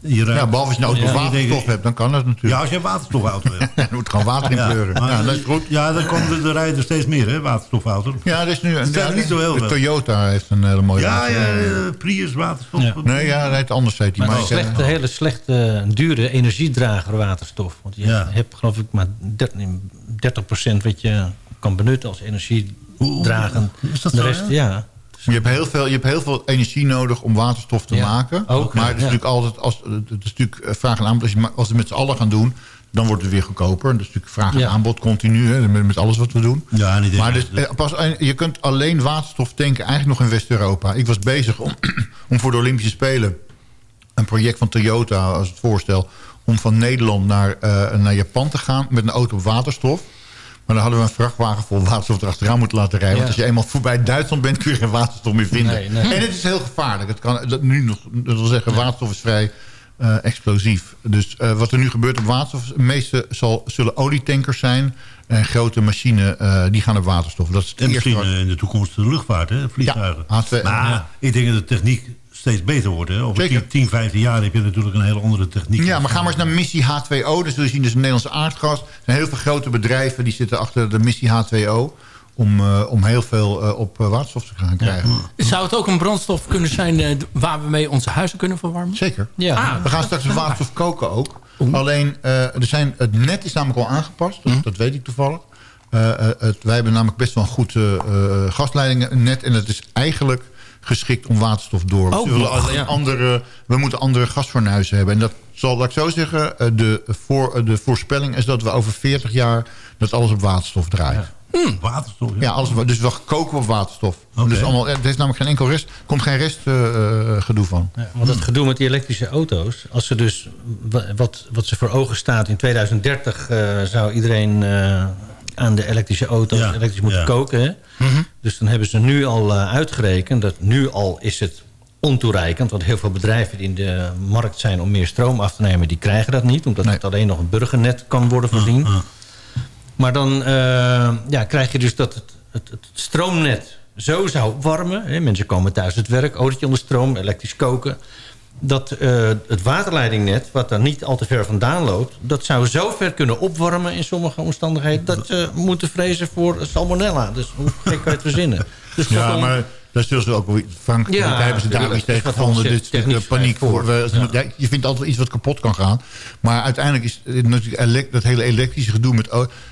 je ruikt- Ja, behalve als je een auto Ja. waterstof hebt, dan kan dat natuurlijk. Ja, als je een waterstofauto hebt. Er moet gewoon water in Ja, pleuren. Ja, dat is goed. Ja, dan komen er, er rijden er steeds meer, hè, waterstofauto's. Ja, er is nu zijn er niet zo heel de veel. Toyota heeft een hele mooie Ja, ja, eh, Prius, waterstof. Ja. Nee, ja, hij heet anders heet die. Maar Maar het is slechte, hele slechte, dure energiedrager waterstof. Want je Ja. hebt geloof ik maar 30% wat je kan benutten als energiedragend. Is dat De rest, ja? ja. Je, hebt heel veel, je hebt heel veel energie nodig om waterstof te Ja, maken. maar het is natuurlijk altijd, als, het is natuurlijk eh, vraag en aanbod. Als, je, ma- als we het met z'n allen gaan doen, dan wordt het weer goedkoper. Dat is natuurlijk vraag en Ja. aanbod continu, hè, met, met alles wat we doen. Ja, denk Maar dus, eh, pas, een- je kunt alleen waterstof tanken eigenlijk nog in West-Europa. Ik was bezig om, om voor de Olympische Spelen een project van Toyota als het voorstel... om van Nederland naar, eh, naar Japan te gaan met een auto op waterstof. Maar dan hadden we een vrachtwagen vol waterstof erachteraan moeten laten rijden. Want als je eenmaal voorbij Duitsland bent, kun je geen waterstof meer vinden. Nee, nee. En het is heel gevaarlijk. Het kan dat nu nog, dat wil zeggen, waterstof is vrij eh, explosief. Dus eh, wat er nu gebeurt op waterstof... de meeste zal, zullen olietankers zijn... en grote machines eh, die gaan op waterstof. Dat is het En misschien wat- in de toekomst de luchtvaart, hè, vliegtuigen. Ja, H2, maar ja. ik denk dat de techniek steeds beter wordt. Hè. Over Zeker. 10, 10, 15 jaar heb je natuurlijk een hele andere techniek. Ja, maar ga maar eens naar missie H2O. Dus zul je zien, dus een Nederlandse aardgas. Er zijn heel veel grote bedrijven die zitten achter de missie H2O... om, eh, om heel veel eh, op eh, waterstof te gaan krijgen. Zou het ook een brandstof kunnen zijn eh, waar we mee onze huizen kunnen verwarmen? Zeker. Ja. Ah, We gaan straks waterstof koken ook. Alleen, eh, er zijn, het net is namelijk al aangepast. Dat, dat weet ik toevallig. Eh, eh, het, wij hebben namelijk best wel een goed uh, gasleidingennet. En het is eigenlijk geschikt om waterstof door. Oh, we, ja. andere, we moeten andere gasfornuizen hebben. En dat zal, laat ik zo zeggen, eh, de, voor, de voorspelling is dat we over 40 jaar... dat alles op waterstof draait. Waterstof, ja. Ja, alles, dus we koken op waterstof. Dus allemaal, er is namelijk geen enkel rest, komt geen restgedoe gedoe van. Ja, want het gedoe met die elektrische auto's... als ze dus wa- wat, wat ze voor ogen staat... in 2030 eh, zou iedereen eh, aan de elektrische auto's Ja, elektrisch moeten ja. koken. Hè? Dus dan hebben ze nu al eh, uitgerekend... dat nu al is het ontoereikend. Want heel veel bedrijven die in de markt zijn om meer stroom af te nemen... die krijgen dat niet, omdat het alleen nog een burgernet kan worden voorzien. Maar dan eh, ja, krijg je dus dat het, het, het stroomnet zo zou opwarmen. Hè, mensen komen thuis het werk, autootje onder stroom, elektrisch koken. Dat eh, het waterleidingnet, wat daar niet al te ver vandaan loopt... dat zou zo ver kunnen opwarmen in sommige omstandigheden... dat ze moeten vrezen voor salmonella. Dus hoe gek kan je het verzinnen? Dus Ja, maar daar zullen ze ook wel... Frank, Ja, daar hebben ze daar iets tegen gevonden. Dit is de paniek voor. Ja. ja, je vindt altijd wel iets wat kapot kan gaan. Maar uiteindelijk is het natuurlijk dat hele elektrische gedoe met...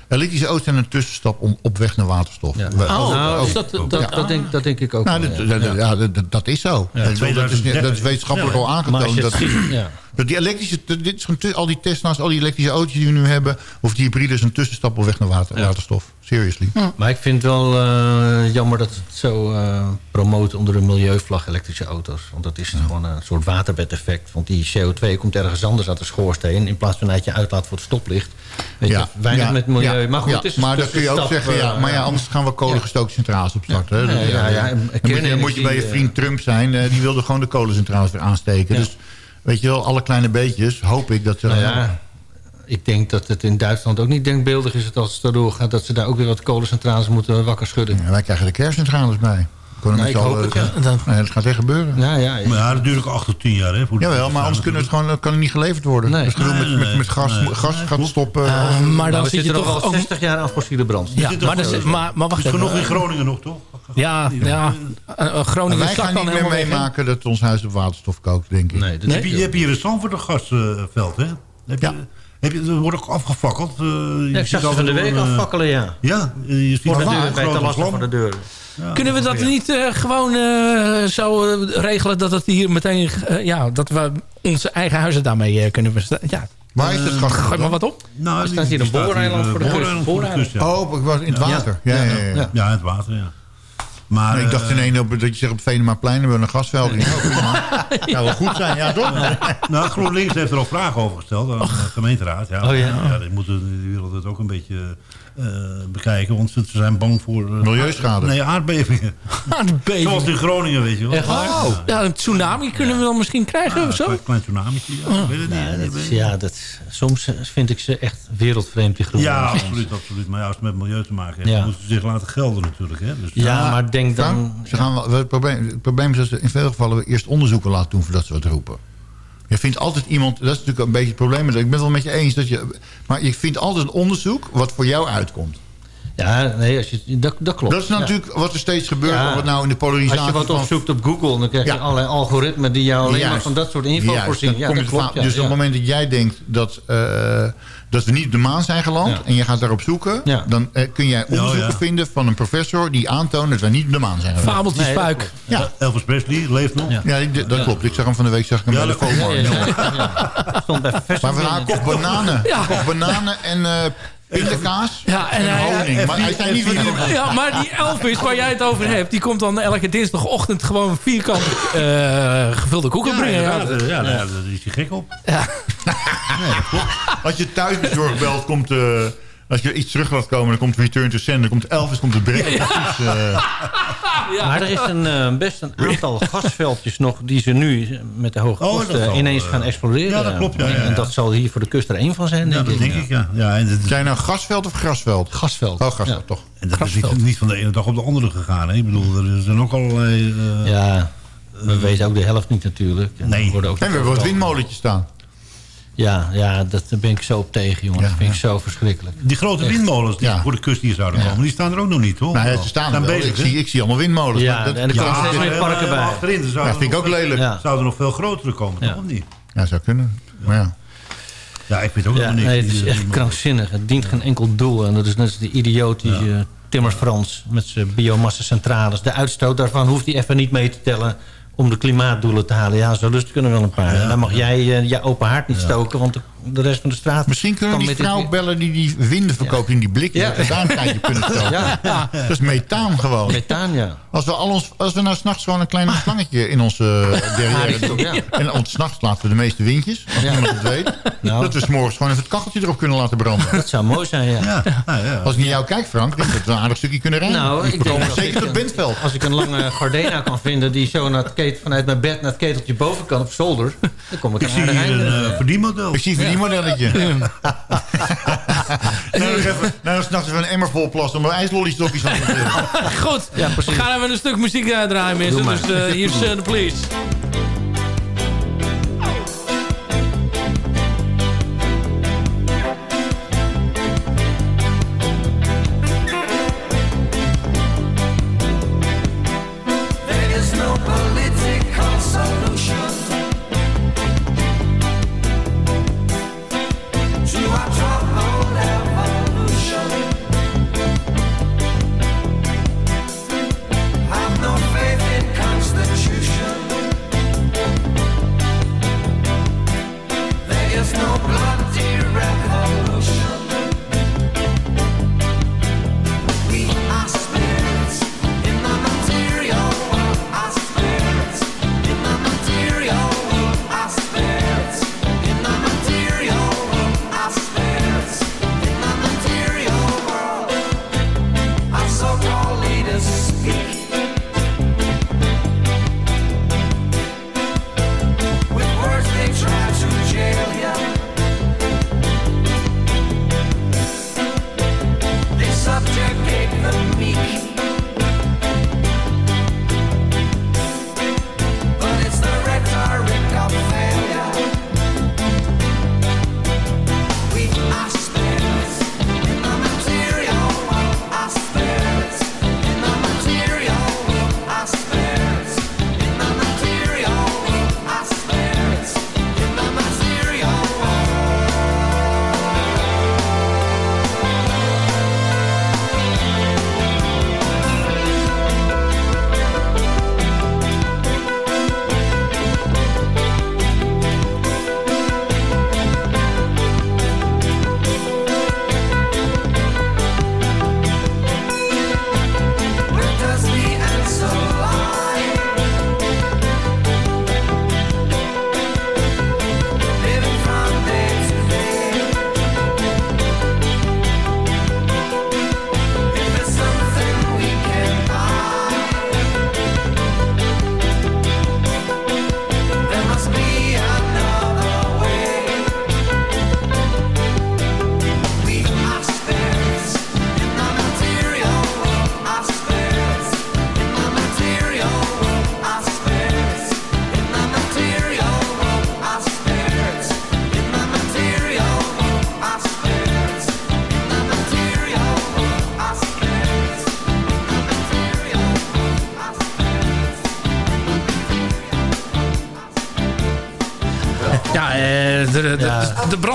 Elektrische auto's zijn een tussenstap om op weg naar waterstof. Ja. We- Oh, ook- dus ook- dat, dat, ja. dat, denk, dat denk ik ook Nou, ja. dat- ja, dat, dat- dat is zo. Ja. Dat, is- dat is, dat is 2030. wetenschappelijk Ja. al aangetoond. Dat, het ziet, ja. dat die elektrische, dit is al die Tesla's, al die elektrische auto's die we nu hebben... of die hybride is een tussenstap op weg naar water, waterstof. Seriously. Maar ik vind het wel eh, jammer dat het zo eh promoten onder een milieuvlag elektrische auto's. Want dat is gewoon een soort waterbedeffect. Want die CO2 komt ergens anders uit de schoorsteen... in plaats van uit je uitlaat voor het stoplicht. Weet je, weinig ja, met milieu. ja, maar goed, ja, het is maar dan kun je ook zeggen, ja, eh, maar ja, anders gaan we kolengestookte centrales opstarten. hè. Ja, Dus, ja, ja, dan moet je, kernenergie, moet je bij je vriend Trump zijn. eh, die wilde gewoon de kolencentrales weer aansteken. Ja. Dus weet je wel, alle kleine beetjes hoop ik dat ze... Nou ja, ik denk dat het in Duitsland ook niet denkbeeldig is... dat als het daardoor gaat, dat ze daar ook weer wat kolencentrales moeten wakker schudden. Ja, wij krijgen de kerncentrales bij. Kunnen we Ja, met ik hoop het, ja. Nee, dat gaat echt gebeuren. Ja, ja, Maar ja, dat duurt ook 8 tot 10 jaar. Hè, Jawel, maar anders kunnen het gewoon, kan het niet geleverd worden. Nee. Dus met, Nee, met, met gas, nee, gas nee, gaat stoppen. Eh, maar Nou, dan we zit je toch ook... 60 jaar aan fossiele brandstof. Ja, maar, is- zo. maar, maar wacht even. genoeg in eh, Groningen nog, toch? Ja, ja. eh, eh, Groningen wij zakt gaan dan niet meer meemaken dat ons huis op waterstof kookt, denk ik. Nee, dat Nee? Heb je, je hebt hier een Zandvoort een gasveld, hè? Heb je, Ja. Heb je, er wordt ook afgefakkeld. eh, je Ja, ik ziet zag ze van de week een, eh, afvakkelen, ja. Ja, je ziet Voor de deur, bij voor de deur. Ja, Kunnen we dat ja. niet eh, gewoon eh, zo eh, regelen dat het hier meteen... eh, ja, dat we onze eigen huizen daarmee eh, kunnen bestellen? Ja, Waar is het gooi maar wat op. Nou, Er staat hier een booreiland eh, voor de kust. Oh, ik was in het water. Ja, ja, ja. ja. Ja. Ja, in het water, ja. Maar, ik dacht eh, ineens op, dat je zegt op Venemaplein hebben we een gasveld. Ja, prima. Zou wel goed zijn, ja toch? Nou, GroenLinks heeft er al vragen over gesteld aan de gemeenteraad. Ja, Oh, ja. ja. die moeten de wereld het ook een beetje bekijken. Want ze zijn bang voor... eh, Milieuschade. Nee, aardbevingen. Aardbeving. Zoals in Groningen, weet je wel. Echt waar? Ja, Ja, een tsunami kunnen we dan misschien krijgen of zo? Een klein tsunami. Ja, ik weet het niet. Ja, dat weet is, het ja dat, soms vind ik ze echt wereldvreemd, die groepen. Ja, absoluut, absoluut. Maar ja, als het met milieu te maken heeft, Ja. dan moeten ze zich laten gelden natuurlijk. Hè? Dus, Ja, maar denk Frank, dan... ze gaan wel, het, probleem, het probleem is dat ze in veel gevallen we eerst onderzoeken laten doen voordat ze wat roepen. Je vindt altijd iemand, dat is natuurlijk een beetje het probleem. Ik ben het wel met je eens. Dat je, maar je vindt altijd een onderzoek wat voor jou uitkomt. Ja, nee, als je, dat, dat klopt. Dat is natuurlijk wat er steeds gebeurt. Ja. Of het nou in de polarisatie Als je wat opzoekt op Google, dan krijg je Ja. allerlei algoritmen die jou alleen maar van dat soort info Juist, voorzien. Ja, dat klopt. dus op het moment dat jij denkt dat, eh, dat we niet op de maan zijn geland... Ja. en je gaat daarop zoeken... Ja. dan eh, kun jij onderzoeken ja. vinden van een professor... die aantoont dat wij niet op de maan zijn geland. Fabeltjes Nee, puik. Ja, Elvis Presley leeft nog. Ja. dat klopt. Ik zag hem van de week zag ik hem Ja, bij de dat klopt. FOMO. Ja, ja, ja, ja. Stond bij Maar haar kocht bananen. Kocht bananen en eh pindakaas Ja, en en hij- honing. Maar hij zei niet Ja, maar die Elvis waar jij het over hebt... die komt dan elke dinsdagochtend gewoon vierkant eh, gevulde koeken brengen. Ja, Ja. ja, ja, daar is hij gek op. Als je thuisbezorgd belt, komt... eh, als je iets terug laat komen, dan komt Return to Sender. Dan komt Elvis, komt het brengen. Precies, eh, Maar er is een, eh, best een aantal gasveldjes nog... die ze nu met de hoge Oh, kosten dat ineens eh, gaan exploderen. ja, dat klopt, ja, ja, ja. En dat zal hier voor de kust er één van zijn, Ja, denk dat ik. denk ik, ja. ja en, dat, zijn nou gasveld of grasveld? Gasveld. Oh, gasveld, Ja. toch. en dat is niet, van de ene dag op de andere gegaan. Hè? Ik bedoel, er zijn ook allerlei... eh, Ja, we weten ook de helft niet natuurlijk. En Nee. worden ook En we hebben wat windmolentjes staan. Ja, ja, dat daar ben ik zo op tegen, jongen. Ja, dat vind ik zo verschrikkelijk. Die grote windmolens die Ja. voor de kust hier zouden komen, die staan er ook nog niet, toch? Nou, ja, ze staan er wel. bezig, ik, zie, ik zie allemaal windmolens. Ja, maar dat, en er komen steeds meer parken bij. Achterin, er Ja, vind ik nog ook lelijk. Ja. Zouden er nog veel grotere komen, Ja. toch? Of niet? ja, zou kunnen. Maar ja. Ja, ik weet ook niks. nee, het is echt eh, krankzinnig. Het dient geen enkel doel. En dat is net als de idioot die eh, Timmer Frans met zijn biomassacentrales. De uitstoot daarvan hoeft hij even niet mee te tellen om de klimaatdoelen te halen. Ja, zo dus kunnen wel een paar. En dan mag jij eh, je open haard niet stoken, want de, rest van de straat... Misschien kunnen we kan die dit vrouw bellen die die winden verkoopt in die blikjes. Ja. En daar een kunnen stoken. Ja. Dat is methaan gewoon. Methaan, ja. Als we, al ons, als we nou s'nachts gewoon een klein slangetje in onze uh, derrière doen. Ja. En ons s'nachts laten we de meeste windjes. Als Ja. niemand het weet. Nou. Dat we s'morgens gewoon even het kacheltje erop kunnen laten branden. Dat zou mooi zijn, ja. Ja, nou ja. Als ik naar jou kijk, Frank, denk ik dat we een aardig stukje kunnen rijden. Nou, ik denk dat zeker tot eh, Bentveld. Als ik een lange gardena kan vinden die zo naar het ketel, vanuit mijn bed naar het keteltje boven kan op zolder, dan kom ik Ik een zie een eh, verdienmodel. Ik zie modelletje. nou, nog even, nou, s'nachts even een emmer vol plassen om er ijslollies van te doen. Goed, Ja, we precies. gaan even een stuk muziek uitdraaien, mensen. Doe maar. Dus eh, hier is eh, de police.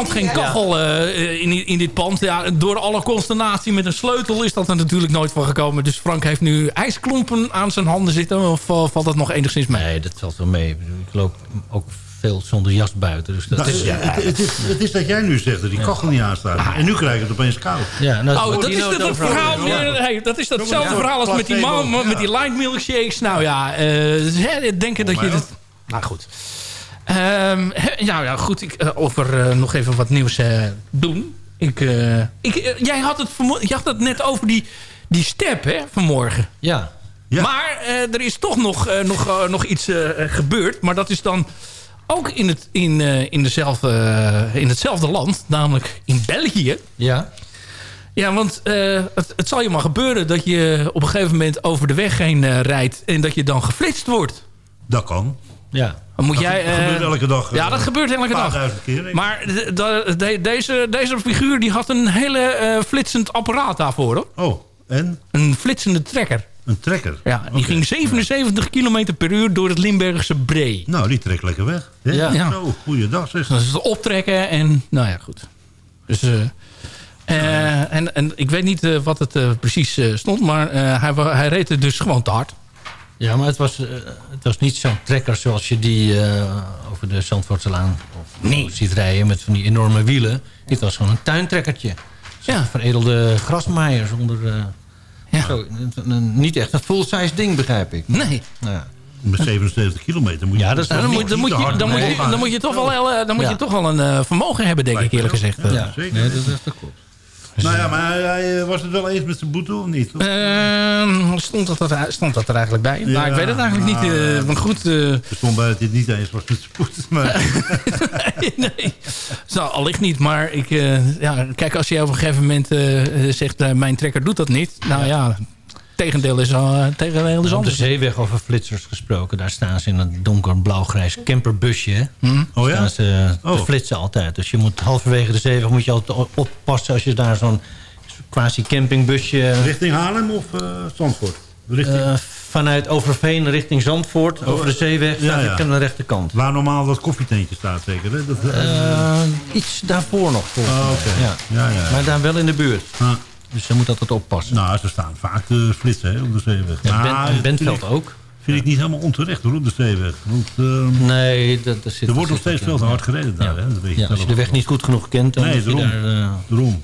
Brandt geen kachel eh, in, in dit pand. Ja, door alle consternatie met een sleutel is dat er natuurlijk nooit van gekomen. Dus Frank heeft nu ijsklompen aan zijn handen zitten. Of eh, valt dat nog enigszins mee? Nee, dat valt wel mee. Ik Ik loop ook veel zonder jas buiten. Dus dat Nou, is, ja, het, het is, het is dat jij nu zegt dat die kachel niet aanstaat. En nu krijg je het opeens koud. ja, nou, Oh, dat is, dat, verhaal, hey, dat is datzelfde Ja, verhaal als met die, man, met die light milkshakes. Nou ja, eh, hè, denken dat je... Dat, nou goed. Ehm, nou ja, goed. Ik, eh, over eh, nog even wat nieuws eh, doen. Ik, eh, ik, jij had het, je had het net over die, die step hè, vanmorgen. Ja, Ja. Maar eh, er is toch nog, eh, nog, nog iets eh, gebeurd. Maar dat is dan ook in, het, in, eh, in, dezelfde, in hetzelfde land. Namelijk in België. ja. Ja, want eh, het, het zal je maar gebeuren dat je op een gegeven moment over de weg heen eh, rijdt... en dat je dan geflitst wordt. Dat kan. ja. Dan moet Dat jij, gebeurt eh, elke dag. Ja, eh, dat gebeurt elke dag. keer. Maar de- de- de- deze, deze figuur die had een hele eh, flitsend apparaat daarvoor. Hoor. Oh, en? Een flitsende trekker. Een trekker? Ja, die ging 77 km per uur door het Limburgse Bree. Nou, die trekt lekker weg. hè? Ja. Ja. Zo, goeiedag zeg. Dat is het optrekken en nou ja, goed. Dus, eh, eh, en, en ik weet niet eh, wat het eh, precies eh, stond, maar eh, hij, hij reed er dus gewoon te hard. Ja, maar het was, eh, het was niet zo'n trekker zoals je die eh, over de Zandvoortselaan of Nee. ziet rijden met van die enorme wielen. Dit was gewoon een tuintrekkertje. Ja. Veredelde grasmaaier zonder... eh, zo, een- een- niet echt een full-size ding, begrijp ik. Nee. Nou ja. Met 77 kilometer moet je... Ja, dat is dan, toch moet, dan, moet je, hard dan, moet je, dan moet je toch wel, dan moet Ja. je toch wel een eh, vermogen hebben, denk ik eerlijk gezegd. Ja, zeker. nee, dat, dat, dat klopt. Nou ja, maar hij, hij, eh, was het wel eens met zijn boete of niet? Ehm, stond, dat er, stond dat er eigenlijk bij? nou, ik weet het eigenlijk niet. nou, eh, maar goed, eh, Er stond bij dat hij het niet eens was met zijn boete. Maar nee, nee. Zo, allicht niet. Maar ik, ja, kijk, als je op een gegeven moment zegt... mijn trekker doet dat niet. Nou ja, tegendeel is, al, tegendeel is Op de anders. zeeweg over flitsers gesproken. Daar staan ze in een donker blauw-grijs camperbusje. Hm? Oh ja? Staan ze te Oh. flitsen altijd. Dus je moet halverwege de zeeweg moet je altijd op- oppassen... als je daar zo'n quasi campingbusje... richting Haarlem of eh Zandvoort? Richting, eh, vanuit Overveen richting Zandvoort, over de zeeweg, Ja, staat ja. ik aan de rechterkant. Waar normaal dat koffietentje staat zeker, hè? Dat, eh, Eh, iets daarvoor nog, volgens Oh, mij. oké. Ja. Ja, ja. Maar daar wel in de buurt. ah, Dus je moet altijd oppassen. nou, ze staan vaak te flitsen hè, op de zeeweg. Ja, Ben- vind Bentveld ik- ook. Vind ik niet helemaal onterecht hoor, op de zeeweg. Want eh, Nee, dat, dat zit er wordt nog steeds veel te hard gereden daar. Hè? Dat weet je Ja, als je de weg ook. niet goed genoeg kent, dan Nee, je daarom. daar... eh, Daarom.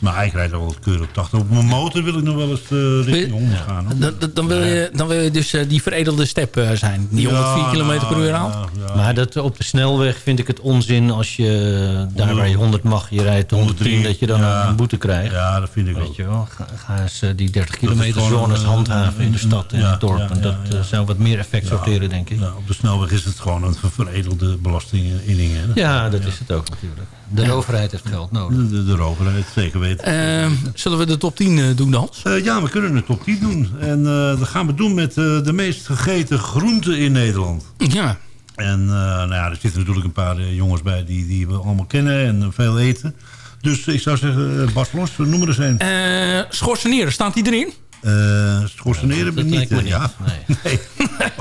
Maar ik rijd al wel keurig op 80. Op mijn motor wil ik nog wel eens eh, richting 100 gaan. Dan, dan- dan, wil je, dan wil je dus eh, die veredelde step eh, zijn. Die 104 Ja, km per uur haalt. ja, ja. Maar dat, op de snelweg vind ik het onzin als je daar waar je 100 mag, je rijdt 110, 103, dat je dan ja. een boete krijgt. Ja, dat vind ik Weet ook. je wel, ga, ga eens die 30 Dat is kilometer zones handhaven in de stad en ja, het dorp. ja, en dat ja, ja. zou wat meer effect sorteren, denk ik. Ja, op de snelweg is het gewoon een veredelde belastinginning. Hè? Ja, dat is het ook natuurlijk. De overheid heeft geld nodig. De, de, de overheid, zeker weten. Ehm, zullen we de top 10 eh, doen, Hans? Eh, ja, we kunnen een top 10 doen. En eh, dat gaan we doen met eh, de meest gegeten groenten in Nederland. Ja. En eh, nou ja, er zitten natuurlijk een paar eh, jongens bij die, die we allemaal kennen en eh, veel eten. Dus ik zou zeggen, eh, Bas Los, noem er eens een. Eh Schorseneren, staat die erin? Eh Schorseneren ben ik niet. me eh, niet. Ja. Nee. Nee.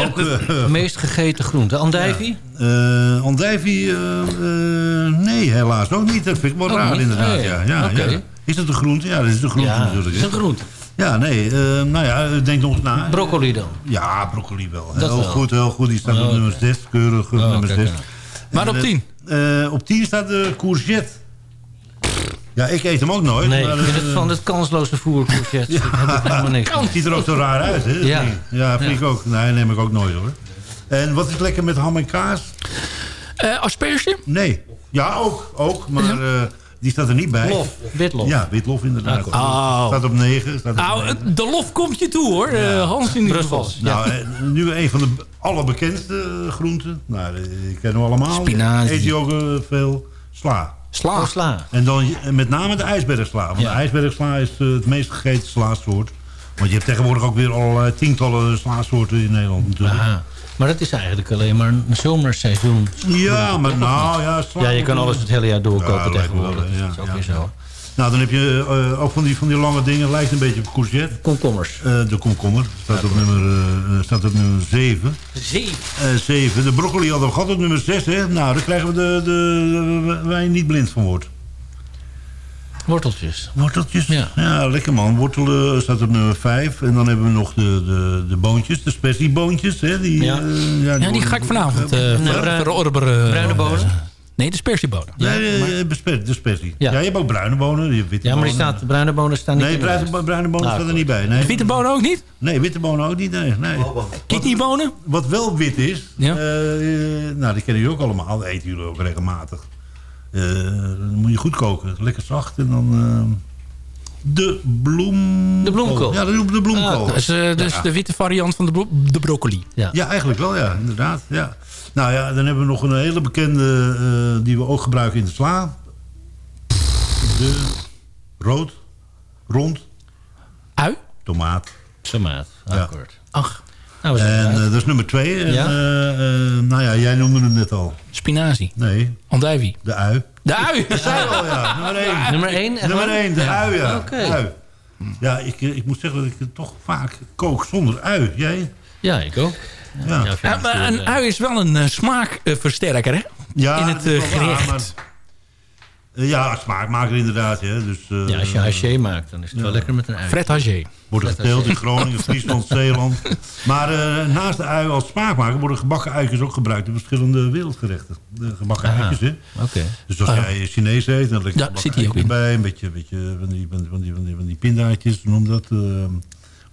Ook, eh, De meest gegeten groente. Andijvie? eh, andijvie, eh, eh, nee, helaas ook niet. Dat vind ik wel Ook raar niet? inderdaad. Nee. Ja, ja, ja. Is dat een groente? Ja, dat is een groente Ja, natuurlijk. is hè. een groente. Ja, nee. eh, nou ja, denk nog eens na. Broccoli dan? Ja, broccoli wel. Dat heel wel. goed, heel goed. Die staat Oh, op nummer oké. 6, keurig op Oh, nummer oké, 6. oké. Maar op 10? Eh, op 10 staat de courgette. Ja, ik eet hem ook nooit. Nee, maar, eh, het van het kansloze voer courgette. Ja. Heb ik helemaal niks Het ziet er ook zo raar uit, hè? Ja. Ja, vind ik ook. Nee, neem ik ook nooit, hoor. En wat is lekker met ham en kaas? Eh asperge? Nee. Ja, ook. ook maar eh, die staat er niet bij. Lof, witlof. Ja, witlof inderdaad. Oh. Staat op 9. Staat op Nou, de lof komt je toe hoor, eh, Hans in ieder geval. Nou, eh, nu een van de allerbekendste eh, groenten. Nou, die kennen we allemaal. Spinazie. Eet je ook eh, veel sla. Sla. Oh, sla. En dan met name de ijsbergsla. Want Ja. de ijsbergsla is het meest gegeten slaasoort. Want je hebt tegenwoordig ook weer allerlei tientallen slaasoorten in Nederland natuurlijk. Aha. Maar dat is eigenlijk alleen maar een zomerseizoen. Ja, maar nou ja... Ja, je kan alles het hele jaar doorkopen Ja, tegenwoordig. wel, ja, dat is ook ja, weer zo. Nou, dan heb je eh, ook van die, van die lange dingen. Lijkt een beetje op courgette. Komkommers. Eh, de komkommer staat op nummer, eh, staat op nummer 7. Zeven. Eh 7. De broccoli hadden we gehad op nummer 6. Hè? Nou, daar krijgen we de, de, waar je niet blind van wordt. Worteltjes. Worteltjes? Ja. Ja. lekker man. Wortelen staat op nummer 5. En dan hebben we nog de, de, de boontjes, de spessieboontjes. Hè? Die, Ja. eh, Ja, die ga ik vanavond eh verorberen. bruine bonen? Nee, de spersiebonen. Nee, de, de, spe- de spessie. Ja. Ja. je hebt ook bruine bonen. Je hebt witte Ja, maar die bonen. staat, bruine bonen staan niet Nee, bruine, bonen Nou, staat er niet bij. Nee. Witte bonen ook niet? Nee, witte bonen ook niet. Nee, nee. Kidneybonen? Wat wel wit is, Ja. eh, nou, die kennen jullie ook allemaal. Dat eten jullie ook regelmatig. Eh, dan moet je goed koken. Lekker zacht en dan... eh, de bloem... De bloemkool. Ja, de, de bloemkool. Dat is dus Ja. de witte variant van de, bro- de broccoli. Ja. Ja, eigenlijk wel, ja. Inderdaad, ja. Nou ja, dan hebben we nog een hele bekende... eh, die we ook gebruiken in de sla. De rood, rond, Ui? tomaat. Tomaat. Ja. Akkoord. Ach, Nou, En eh, dat is nummer twee. En, Ja? eh, eh, nou ja, jij noemde hem net al. spinazie. Nee, Andijvie. de ui. De ui! Dat zei al, ja. Nummer één. Nummer 1? Nummer 1, de ui, ja. Oké. Ja, ik, ik moet zeggen dat ik het toch vaak kook zonder ui. Jij? Ja, ik ook. Ja. Ja, maar een ui is wel een smaakversterker, hè? Ja, In het waar, gerecht. maar- ja, smaakmaker inderdaad. Hè. Dus, eh, Ja, als je haché maakt, dan is het wel lekker met een ui. Fred Haché. Wordt er geteeld in Groningen, Friesland, Zeeland. Maar eh, naast de ui als smaakmaker worden gebakken uitjes ook gebruikt in verschillende wereldgerechten. De gebakken Aha, uitjes, hè. Oké. Dus als Ah. jij Chinees eet, dan leg je Ja, gebakken zit hier ook in. bij. Een beetje, beetje van, die, van, die, van, die, van, die, pindaatjes, noem dat? eh,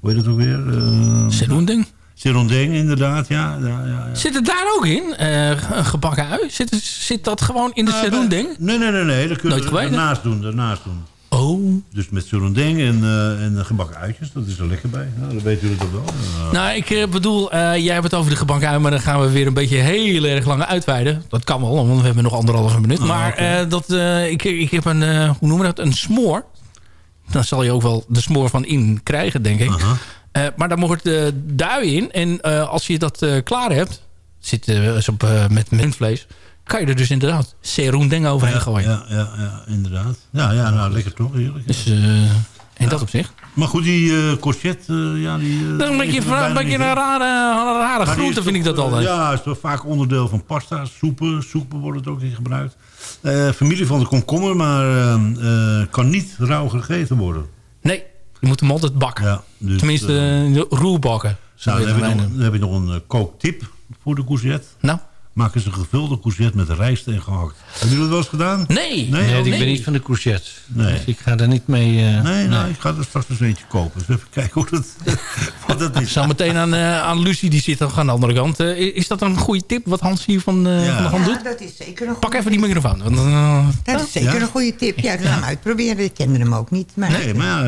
hoe heet dat ook weer? Uh, Serunding. Serunding, inderdaad, ja. ja, ja, ja. Zit het daar ook in? eh, een gebakken ui? Zit, zit dat gewoon in de Ah, serunding? Nee, nee, nee. nee. Dat kun je daarnaast doen, daarnaast doen. Oh. Dus met serunding en, eh, en gebakken uitjes, dat is er lekker bij. Nou, dan weten jullie toch wel. Ja. Nou, ik eh, bedoel, eh, jij hebt het over de gebakken ui... maar dan gaan we weer een beetje heel erg lang uitweiden. Dat kan wel, want we hebben nog anderhalve minuut. Ah, maar eh, dat, eh, ik, ik heb een, eh, hoe noemen we dat, een smoor. Dan zal je ook wel de smoor van in krijgen, denk ik. Eh, maar daar wordt de de ui in. En eh, als je dat eh, klaar hebt, zit eh, op, eh, met mintvlees... kan je er dus inderdaad serundeng overheen gooien. Ja, ja, ja, inderdaad. Ja, ja, nou, lekker toch, heerlijk. Dus eh, in dat opzicht. Maar goed, die eh courgette, eh, ja, die... eh, Dat is een beetje, een, beetje rare, groente, vind ik dat eh, altijd. Ja, is toch vaak onderdeel van pasta, soepen. Soepen wordt het ook in gebruikt. Eh, familie van de komkommer, maar eh, eh, kan niet rauw gegeten worden. Nee, je moet hem altijd bakken. Ja, dus, Tenminste, eh, uh, roerbakken. Zo nou, dan, heb nog, dan heb je nog een eh, kooktip voor de courgette. Nou? Maak eens een gevulde courgette met rijst en gehakt. Hebben jullie dat wel eens gedaan? Nee. Nee, ook ik ben niet van de courgette. Nee. Dus ik ga daar niet mee... eh, Nee, nou, ik ga er straks eens eentje kopen. Dus even kijken hoe dat, wat dat is. Zo meteen aan, eh, aan Lucie, die zit nog aan de andere kant. Eh, is dat een goede tip wat Hans hier van, eh, Ja. van de hand Ja, doet? dat is zeker een Pak even die microfoon. Want, eh, Dat is zeker Ja? een goede tip. Ja, ik ga hem uitproberen. Ik kende hem ook niet. Maar Nee, maar ja,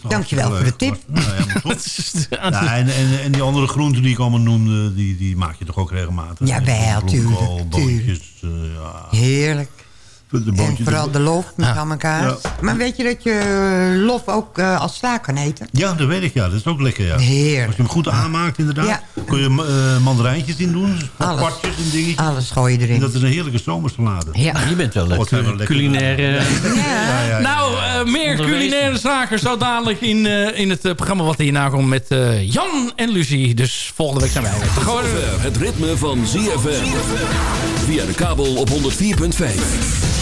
dat Dankjewel voor de tip. Nou, ja, maar. Ja, en, en, en die andere groenten die ik allemaal noemde, die, die maak je toch ook regelmatig? Jawel, Bloemkool, eh, ja. Heerlijk. De En vooral de lof met. Ja. Maar weet je dat je eh, lof ook eh, als sla kan eten? Ja, dat weet ik, ja. Dat is ook lekker, ja. Heerlijk. Als je hem goed aanmaakt, inderdaad. Ja. Kun je eh, mandarijntjes in doen, Alles. partjes en dingetjes. Alles gooi je En erin. dat is een heerlijke zomersalade. Ja. Je bent wel lekker zijn we lekker culinair... eh, Ja, ja, ja. Nou, eh, meer Onderwezen. culinaire zaken zo dadelijk in, eh, in het programma wat hierna komt met eh, Jan en Lucie. Dus volgende week zijn wij. Gewoon, het ritme van ZFM. Via de kabel op 104.5.